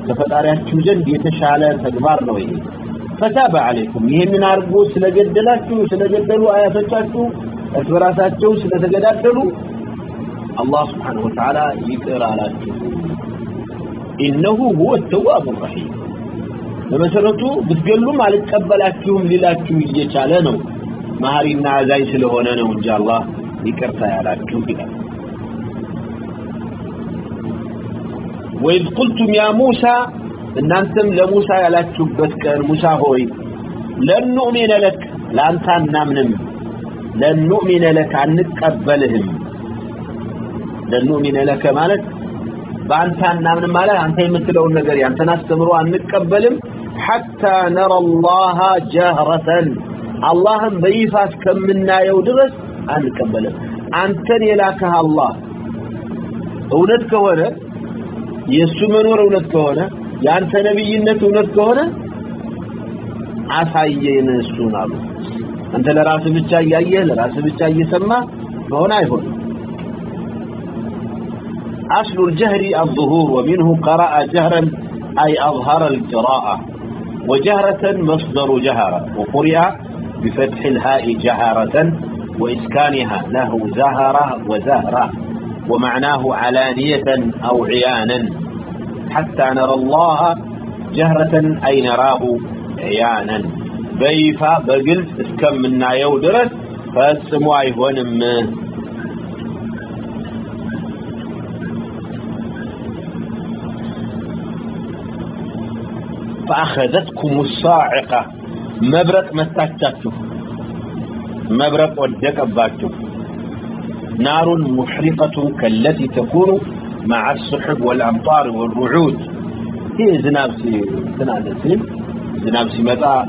A: ከፈጣሪያችሁ ዘንድ የተሻለ ተግባር ነው ይሄ ፈታበ አለይኩም ይሄንን አርጎ ስለገደላችሁ ስለገደሉ አያቶቻችሁ እስበራሳቸው ስለተገዳደሉ አላህ Subhanahu Wa Ta'ala ይቅር አላችሁ ኢነሁ ሁወ ተዋቡ الرحيم በመሰረቱ ብትገሉም አልቀበላችሁም ሊላችሁ እየቻለ ነው ማህሪና አዛይ ስለሆነ ነው እንጂ አላህ ይቅርታ ያላችሁ ይላል وإذ قلتم يا موسى እናንተም ለሙሳ ያላችሁበት ቀን ሙሳ ሆይ ለኑእሚነ ለክ ለአንተ አናምንም ለኑእሚነ ለክ አንቀበልህም ለኑእሚነ ለከ ማለት በአንተ አናምንም ማለት አንተ የምትለውን ነገር ያንተን አስተምሮ አንቀበልም ሐታ ነረ ላሃ ጀህረተን አላህም በይፋ እስከምናየው ድረስ አንቀበልም አንተን የላከህ አላህ እውነት ከሆነ የእሱ መኖር እውነት ከሆነ የአንተ ነቢይነት እውነት ከሆነ አሳየን እሱን አሉ አንተ ለራስህ ብቻ እያየህ ለራስህ ብቻ እየሰማ ከሆነ አይሆንም أصل الجهر الظهور ومنه قرأ جهرا أي أظهر القراءة وجهرة مصدر جهر وقرئ بفتح الهاء جهرة وإسكانها له زهرة وزهرة ومعناه علانية أو عيانا حتى نرى الله جهرة أي نراه عيانا. بيفا بقلت اسكم منا يودرت فاسموا عيهون فأخذتكم الصاعقة. مبرق مستكتكتف مبرق ودكباتف نار محرقة كالتي تكون مع السحب والأمطار والرعود. هي زناب سي زناب سي. زناب سي متى؟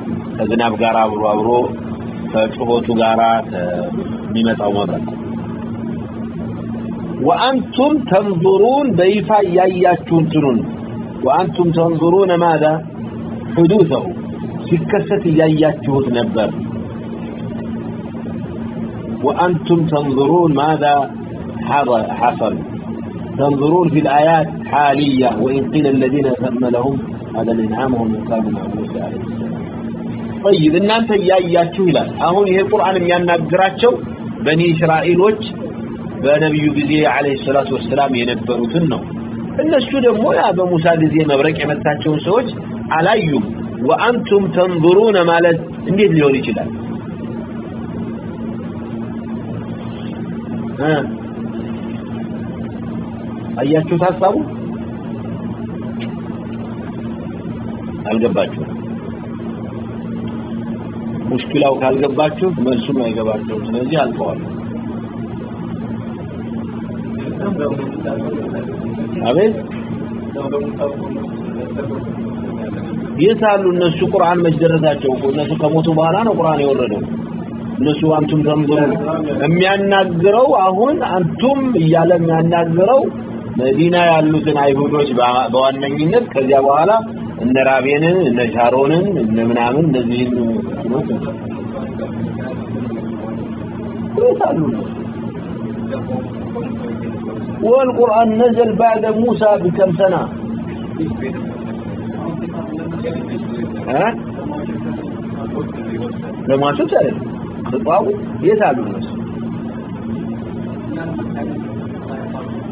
A: زناب غارا برو برو غارا وأنتم تنظرون بيفا ياياتون تنون وأنتم تنظرون ماذا؟ حدوثه. سكسة ياياتون نبر. وأنتم تنظرون ماذا؟ حصل. تنظرون في الآيات حالية، وإن قيل الذين أخذنا لهم، هذا الإنعام هم يقام معبوس عليه السلام طيب إن أنت إياياتشو إلى أهون هي القرآن ميانا بقراتشو بني إسرائيل وج بنبي بذي عليه الصلاة والسلام ينبروا تنو إن السودة مولا بموسى ذي مبرك عملتاتشون سوج عليهم وأنتم تنظرون ما لد إنجد ليوني جلال ها آئی چو تھابا چوشکل آؤ گبا چوک میں یہ سارن میں قرآن میاں نات گرو آن تم یا میاں نات گرو መዲና ያሉትን አይሁዶች በዋነኝነት ከዚያ በኋላ እነ ራቤንን እነ ሻሮንን እነ ምናምን እነዚህን የት አሉ والقرآن نزل بعد موسى بكم سنة ها لما تسأل خطاب يسأل الناس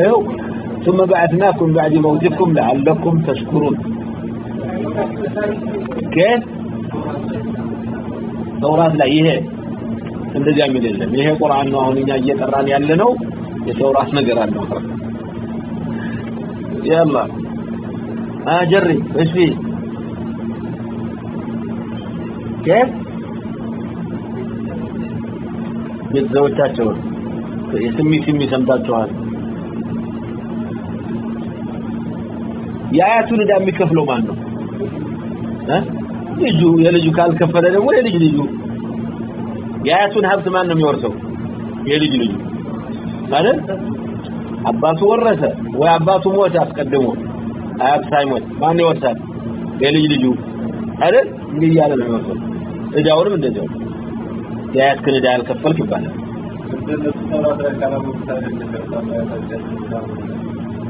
A: ይኸው ثم بعثناكم بعد موتكم لعلكم تشكرون كيف ተውራት ላይ ይሄ እንደዚያ የሚል የለም ይሄ ቁርአን ነው አሁን እኛ እየቀራን ያለ ነው የተውራት ነገር አለው يلا ها جرب ايش فيه كيف ቤተሰቦቻቸውን የስሚ ስሚ ሰምታችኋል የአያቱን እዳ የሚከፍለው ማን ነው ልጁ የልጁ ካልከፈለ ደግሞ የልጅ ልጁ የአያቱን ሀብት ማን ነው የሚወርሰው የልጅ ልጁ ማለት አባቱ ወረሰ ወይ አባቱ ሞት አስቀድሞ አያት ሳይሞት ማን ይወርሳል የልጅ ልጁ አይደል እንግዲህ እያለ ነው የሚወርሰው እዳውንም እንደዚያው የአያት ክን እዳ ያልከፈልክ ይባላል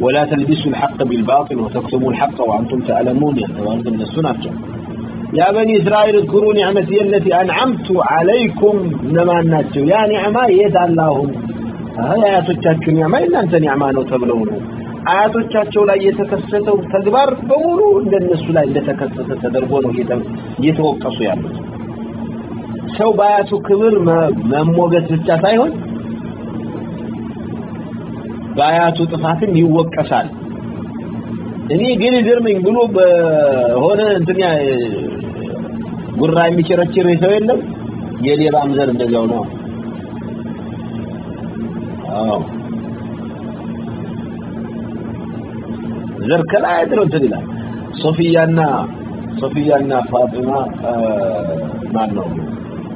A: ولا تلبسوا الحق بالباطل وتكتموا الحق وانتم تعلمون የተባሉት እነሱ ናቸው يا بني اسرائيل اذكروا نعمتي التي انعمت عليكم نما ናቸው ያ ኒዕማ የት አላሁም አያቶቻችሁ ኒዕማ እናንተ ኒዕማ ነው ተብለው ነው አያቶቻቸው ላይ የተከሰተው ተግባር በሙሉ እንደነሱ ላይ እንደተከሰተ ተደርጎ ነው እየተወቀሱ ያሉት ሰው በአያቱ ክብር መሞገት ብቻ ሳይሆን گایا تو نہیں گریو گورچی رہی سو گے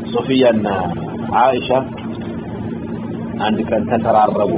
A: سفیا آنکھربو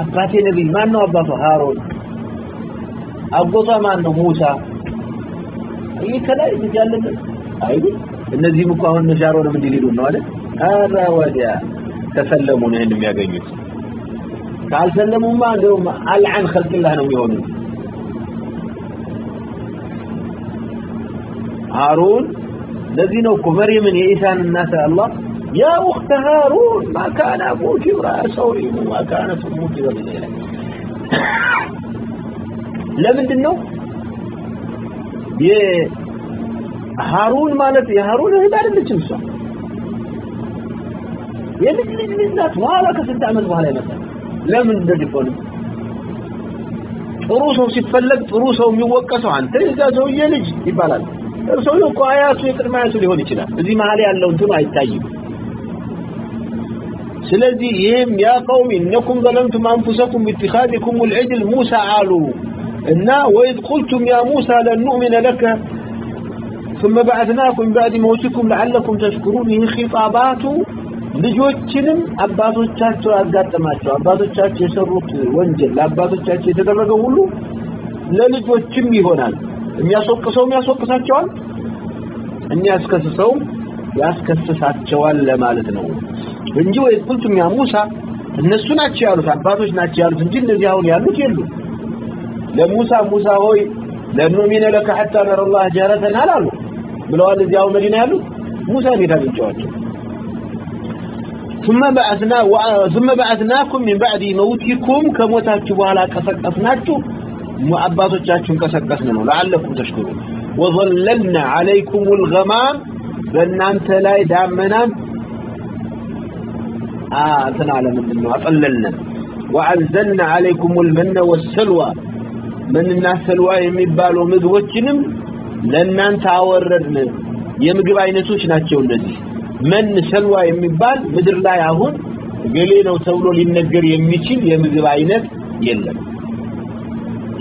A: አባቴ ነብይ ማን ነው አባቷ ሃሮን አጎቷ ማን ነው ሙሳ ይህ ከላይ ልጅ አለበት አይደል እነዚህም እኮ አሁን ነሻሮንም እንዲህ ሊሉ ነው አይደል አረ ወዲያ ተሰለሙ ነው ይሄን የሚያገኙት ካልሰለሙማ እንደውም አልዓን ኸልቅላህ ነው የሚሆኑት ሃሩን ለዚህ ነው እኮ መርየምን የኢሳን እናት አላህ ያ ውክተ ሃሩን ማ ካነ አቡኪ ምራአ ሰውኢን ወማ ካነት ኡሙኪ በግያ ለምንድን ነው የሃሩን ማለት የሃሩን እህት አይደለችም እሷ የልጅ ልጅ ልጅ ናት በኋላ ከስንት ዓመት በኋላ ይመጣል ለምን እንደዚህ ሆነ ጥሩ ሰው ሲፈለግ ጥሩ ሰው የሚወቀሰው አንተ የዛ ሰውዬ ልጅ ይባላል ሰውዬው እኮ አያቱ የቅድመ አያቱ ሊሆን ይችላል እዚህ መሀል ያለው እንትኑ አይታይም ስለዚህ ይህም ያ ቀውም እነኩም ዘለምቱም አንፉሰኩም ቢትኻዚኩም ልዕጅል ሙሳ አሉ እና ወኢዝ ቁልቱም ያ ሙሳ ለን ኑእሚነ ለከ ثم بعثناكم من بعد موتكم لعلكم تشكرون ይህ ኺጣባቱ ልጆችንም አባቶቻቸው ያጋጠማቸው አባቶቻቸው የሰሩት ወንጀል ለአባቶቻቸው የተደረገው ሁሉ ለልጆችም ይሆናል የሚያስወቅሰውም ያስወቅሳቸዋል የሚያስከስሰውም ያስከስሳቸዋል ለማለት ነው እንጂ ወይ ቁልቱ ሙሳ እነሱ ናቸው ያሉት አባቶች ናቸው ያሉት እንጂ እነዚህ አሁን ያሉት የሉ ለሙሳ ሙሳ ሆይ ለኑሚነ ለከ ሐታ ነረ ላህ ጃረተን አላሉ። ብለዋል እዚያው መዲና ያሉት። ሙሳ እንዴት አግኝቸዋቸው ثم بعثنا و... ثم بعثناكم من بعد موتكم كموتاتكم بحالا كسقفناكم معباتوچاچون كسقفنا نو لعلكم تشكرون وظللنا عليكم الغمام بنانته لاي دامنان آثنا على من منه أقللنا. وعزلنا عليكم المن والسلوى. من الناس سلوى يمبالوا مذوجنم لأن أنت عوردنا يمقب عينتوش ناتشو النزي من سلوى يمبال مدر لا يهون قليل وتولو للنقر يميشل يمقب عينت يلم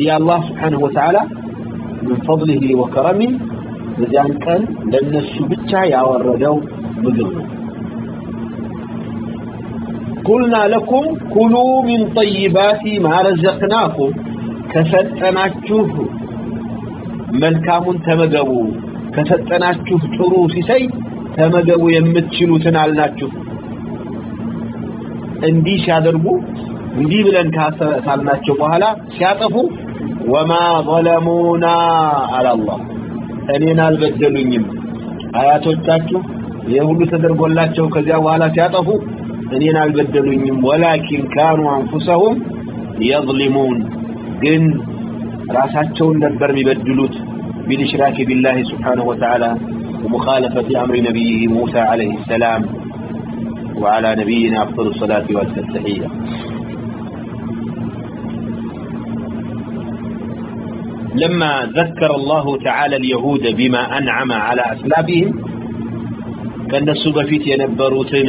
A: يا الله سبحانه وتعالى من فضله وكرمه بذلك لأن السبتة يعوردوا مذوجنم قلنا لكم كلوا من طيبات ما رزقناكم كسطناچوه ملكامون تمغبو كسطناچوه طرو سيسي تمغبو يمتشلوتن አልናችሁ። እንዲ ሲያደርጉ እንዲ ብለን ካሳልናቸው በኋላ ሲያጠፉ وما ظلمونا على الله እኔን አልበደሉኝም። አያቶቻችሁ የሁሉ ተደርጎላቸው ከዚያ በኋላ ሲያጠፉ እኔን አልበደሉኝም ወላኪን ካኑ አንፉሰሁም የظلمون ግን ራሳቸውን ነበር የሚበድሉት። بالاشراك بالله سبحانه وتعالى ومخالفة امر نبيه موسى عليه السلام وعلى نبينا افضل الصلاه والتسليم لما ذكر الله تعالى اليهود بما أنعم على أسلابهم كان السوق فيت ينبروتن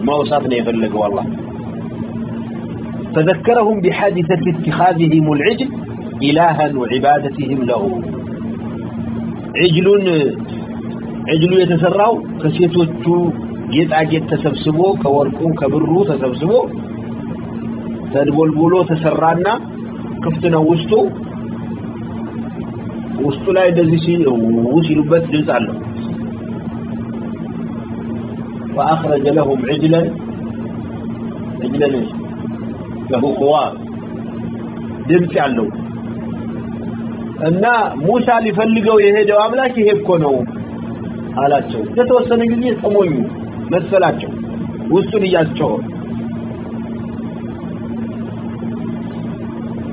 A: موصف نيفلق والله. فذكرهم بحادثة اتخاذهم العجل إلها وعبادتهم له. عجل عجل يتسرع كسيتوتو ጌጣጌጥ ተሰብስቦ كوركوا كبروا تسبسبوا ተድቦልቦሎ ተሰራና ክፍት ነው وسطوا ውስጡ ላይ እንደዚህ ሲሉበት ድምፅ አለው። فأخرج لهم عجلا عجلا له خوار ድምፅ ያለው እና ሙሳ ሊፈልገው የሄደው አምላክ ይሄ እኮ ነው አላቸው የተወሰነ ጊዜ ተሞኙ መሰላቸው ውስጡን እያስጨው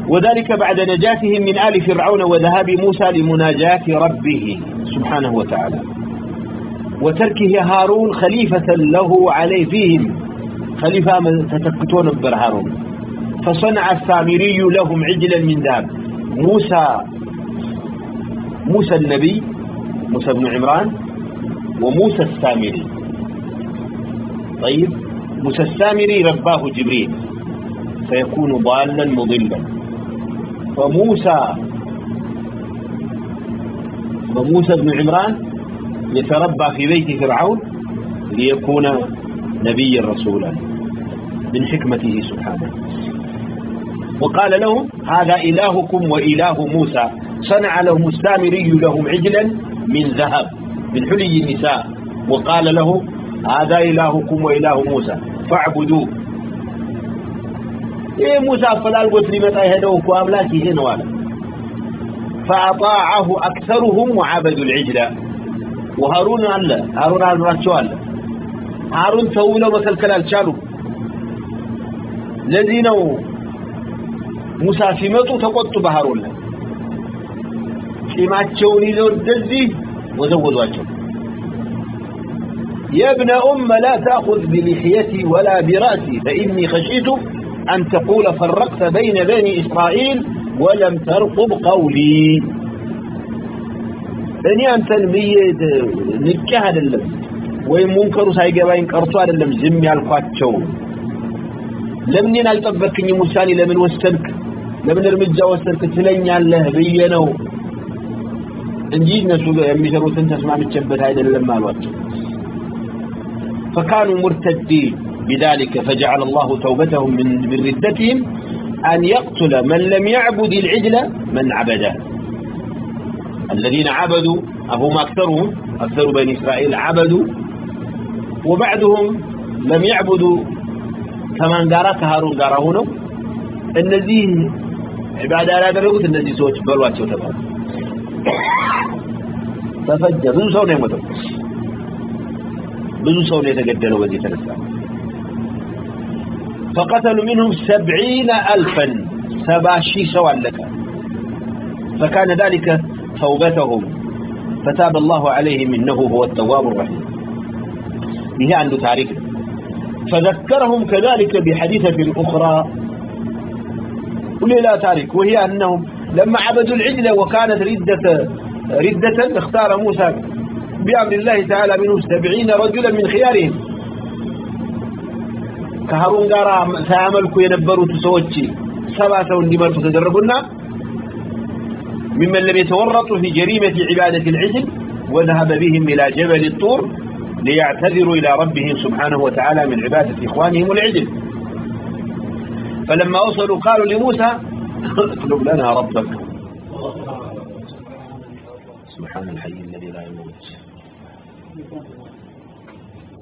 A: وذلك بعد نجاتهم من آل فرعون وذهاب موسى لمناجاة ربه سبحانه وتعالى وتركه هارون خليفة له عليه فيهم. خليفة من تتكتون بر هارون. فصنع السامري لهم عجلا من ذهب. موسى موسى النبي، موسى بن عمران وموسى السامري. طيب، موسى السامري رباه جبريل. فيكون ضالا مضلا. وموسى وموسى بن عمران يتربى في بيت فرعون ليكون نبيا رسولا من حكمته سبحانه. وقال لهم، هذا إلهكم وإله موسى. صنع لهم السامري لهم عجلا من ذهب، من حلي النساء. وقال له هذا إلهكم وإله موسى. فاعبدوه. إيه موسى فلال قلت لمتى يهدوك وأملاكي هنا ولا فأطاعه أكثرهم وعبدوا العجل. وهارون አለ ሃሩን አብራቸው አለ ሃሩን ተውለው መከልከል አልቻሉ ለዚህ ነው ሙሳ ሲመጡ ተቆጡ በሃሩን ላይ ቂማቸውን ይዘው እንደዚህ ወዘወዟቸው يا ابن أم لا تأخذ بلحيتي ولا برأسي فإني خشيت أن تقول فرقت بين بني إسرائيل ولم ترقب قولي እኔ አንተን ብዬ ንቄህ አይደለም ወይም ሙንከሩ ሳይገባኝ ቀርቶ አይደለም ዝም ያልኳቸው ለምን አልጠበቅኝም ውሳኔ ለምን ወሰንክ ለምን እርምጃ ወሰንክ ትለኛለህ ብዬ ነው እንጂ እነሱ የሚሰሩትን ተስማምቼበት አይደለም አሏቸው فكانوا مرتدين بذلك فجعل الله توبتهم من من ردتهم أن يقتل من لم يعبد العجل من عبده الذين عبدوا هم أكثرهم أكثر بني إسرائيل عبدوا وبعدهم لم يعبدوا كمان قارا كهارون قارا هنا الذي عبادة لا درجت الذي سوت بلوات سوت بلوات تفجر ብዙ ሰው ነው የሞተው ብዙ ሰው ነው የተገደለው በዚህ የተነሳ فقتلوا منهم سبعين ألفا سباشي سوى لك فكان ذلك توبتهم. فتاب الله عليهم إنه هو التواب الرحيم. به عنده تاريخ. فذكرهم كذلك بحديثة أخرى. قل لا تاريخ. وهي أنهم لما عبدوا العجلة وكانت ردة ردة اختار موسى بأمر الله تعالى منهم سبعين رجلا من خيارهم. كهرون قارا سيعملكوا ينبروا تسوتي سبعة ونمرتوا تدربنا ممن لم يتورطوا في جريمة عبادة العجل وذهب بهم إلى جبل الطور ليعتذروا إلى ربهم سبحانه وتعالى من عبادة إخوانهم العجل. فلما وصلوا قالوا لموسى اطلب لنا ربك. سبحان الحي الذي لا يموت.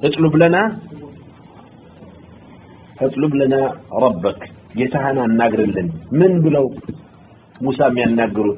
A: اطلب لنا اطلب لنا ربك. يتهنى الناقر لن من بلو موسى من الناقرون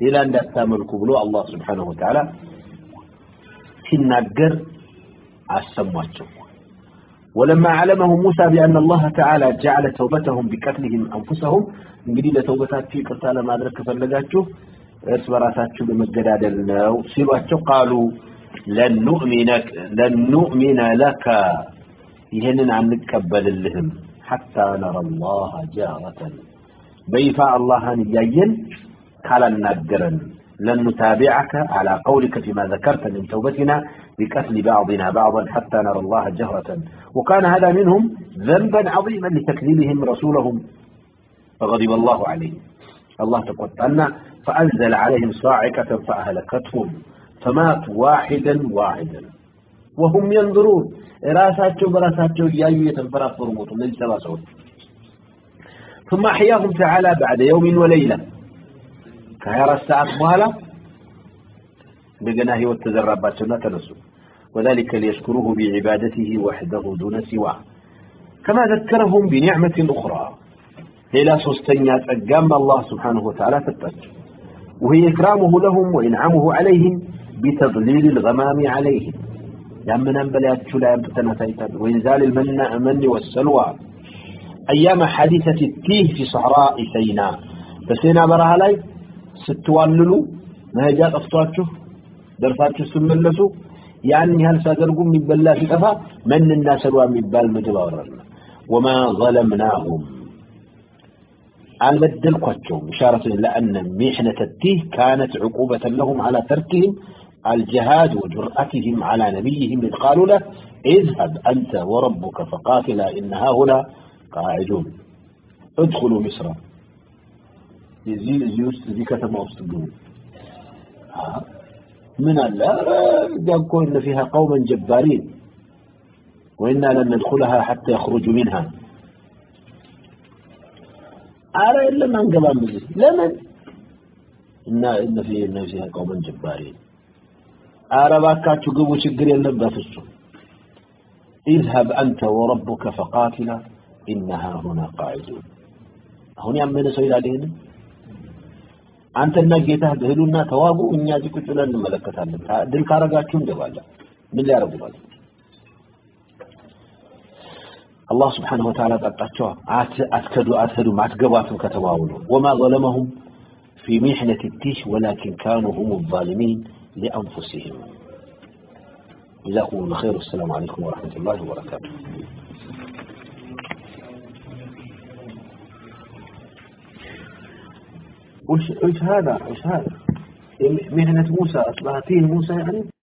A: ሌላ እንዳታመልኩ ብሎ አላህ Subhanahu Wa Ta'ala ሲናገር አሰማቸው ولما علمهم موسى بأن الله تعالى جعل توبتهم بقتلهم أنفسهم እንግዲህ ለተውበታችሁ ይቅርታ ለማድረግ ከፈለጋችሁ እርስ በራሳችሁ በመገዳደል ነው ሲሏቸው ቃሉ ለን ኑእሚነ ለከ ይህንን አንቀበልልህም ሐታ ነረ ላህ ጃረተን በይፋ አላህን እያየን كالناجرن لن نتابعك على قولك فيما ذكرت من توبتنا بقتل بعضنا بعضا حتى نرى الله جهرة. وكان هذا منهم ذنبا عظيما لتكذيبهم رسولهم. فغضب الله عليه. الله تقطعنا. فأنزل عليهم صاعقة فأهلكتهم. فماتوا واحدا واحدا. وهم ينظرون. راساتهم براساتهم يأيوا يتنفرات فرموتهم للسلاسون ثم أحياهم تعالى بعد يوم وليلة. كهيرا الساعة بوالا بقنا هي والتذربات لا تنسوا وذلك ليشكروه بعبادته وحده دون سواه كما ذكرهم بنعمة أخرى إلى سوستنيات أقام الله سبحانه وتعالى فتت وهي إكرامه لهم وإنعامه عليهم بتضليل الغمام عليهم لمن أنبليات شلا يبتنا تيتد وإنزال المن من والسلوى أيام حادثة التيه في صحراء سيناء فسيناء برها لاي ستواللوا مهجات أفطواتشو درفاتشو سملسوا يعني هل سادرقوا من بلا في أفا من الناس الوا من بال مجبارنا وما ظلمناهم البدل قتهم إشارة إلى أن محنة التيه كانت عقوبة لهم على تركهم الجهاد وجرأتهم على نبيهم إذ قالوا له اذهب أنت وربك فقاتلا إنها هنا قاعدون ادخلوا مصر يزي يزي وسط ذي كتما وسط الجنوب من الله يقول إن فيها قوما جبارين وإنا لن ندخلها حتى يخرجوا منها أرى إلا ما انقبع مزيد لمن إن, إن, فيه إن فيها قوما جبارين أرى باكاتشو اذهب أنت وربك فقاتلا إنها هنا قاعدون هنا يعمل سيد عليهم አንተና ጌታህ ግህሉና ተዋጉ፣ እኛ እዚህ ቁጭ ብለን እንመለከታለን። ድል ካረጋችሁ እንገባለን። ምን ሊያደርጉ ነው? አላህ ስብሓነሁ ወተዓላ ጠጣቸዋ። አት አትከዱ አትሄዱም አትገባትም ከተማ ብሎ ወማ ዘለመሁም ፊ ሚሕነት ቲሽ ወላኪን ካኑ ሁም ዛሊሚን ሊአንፉሲህም። ጀዛኩሙላሁ ኸይር። ወሰላሙ ዓለይኩም ወረሕመቱላሂ ወበረካቱህ። وش وش هذا؟ وش هذا؟ مهنة موسى أصبحت فيه موسى يعني؟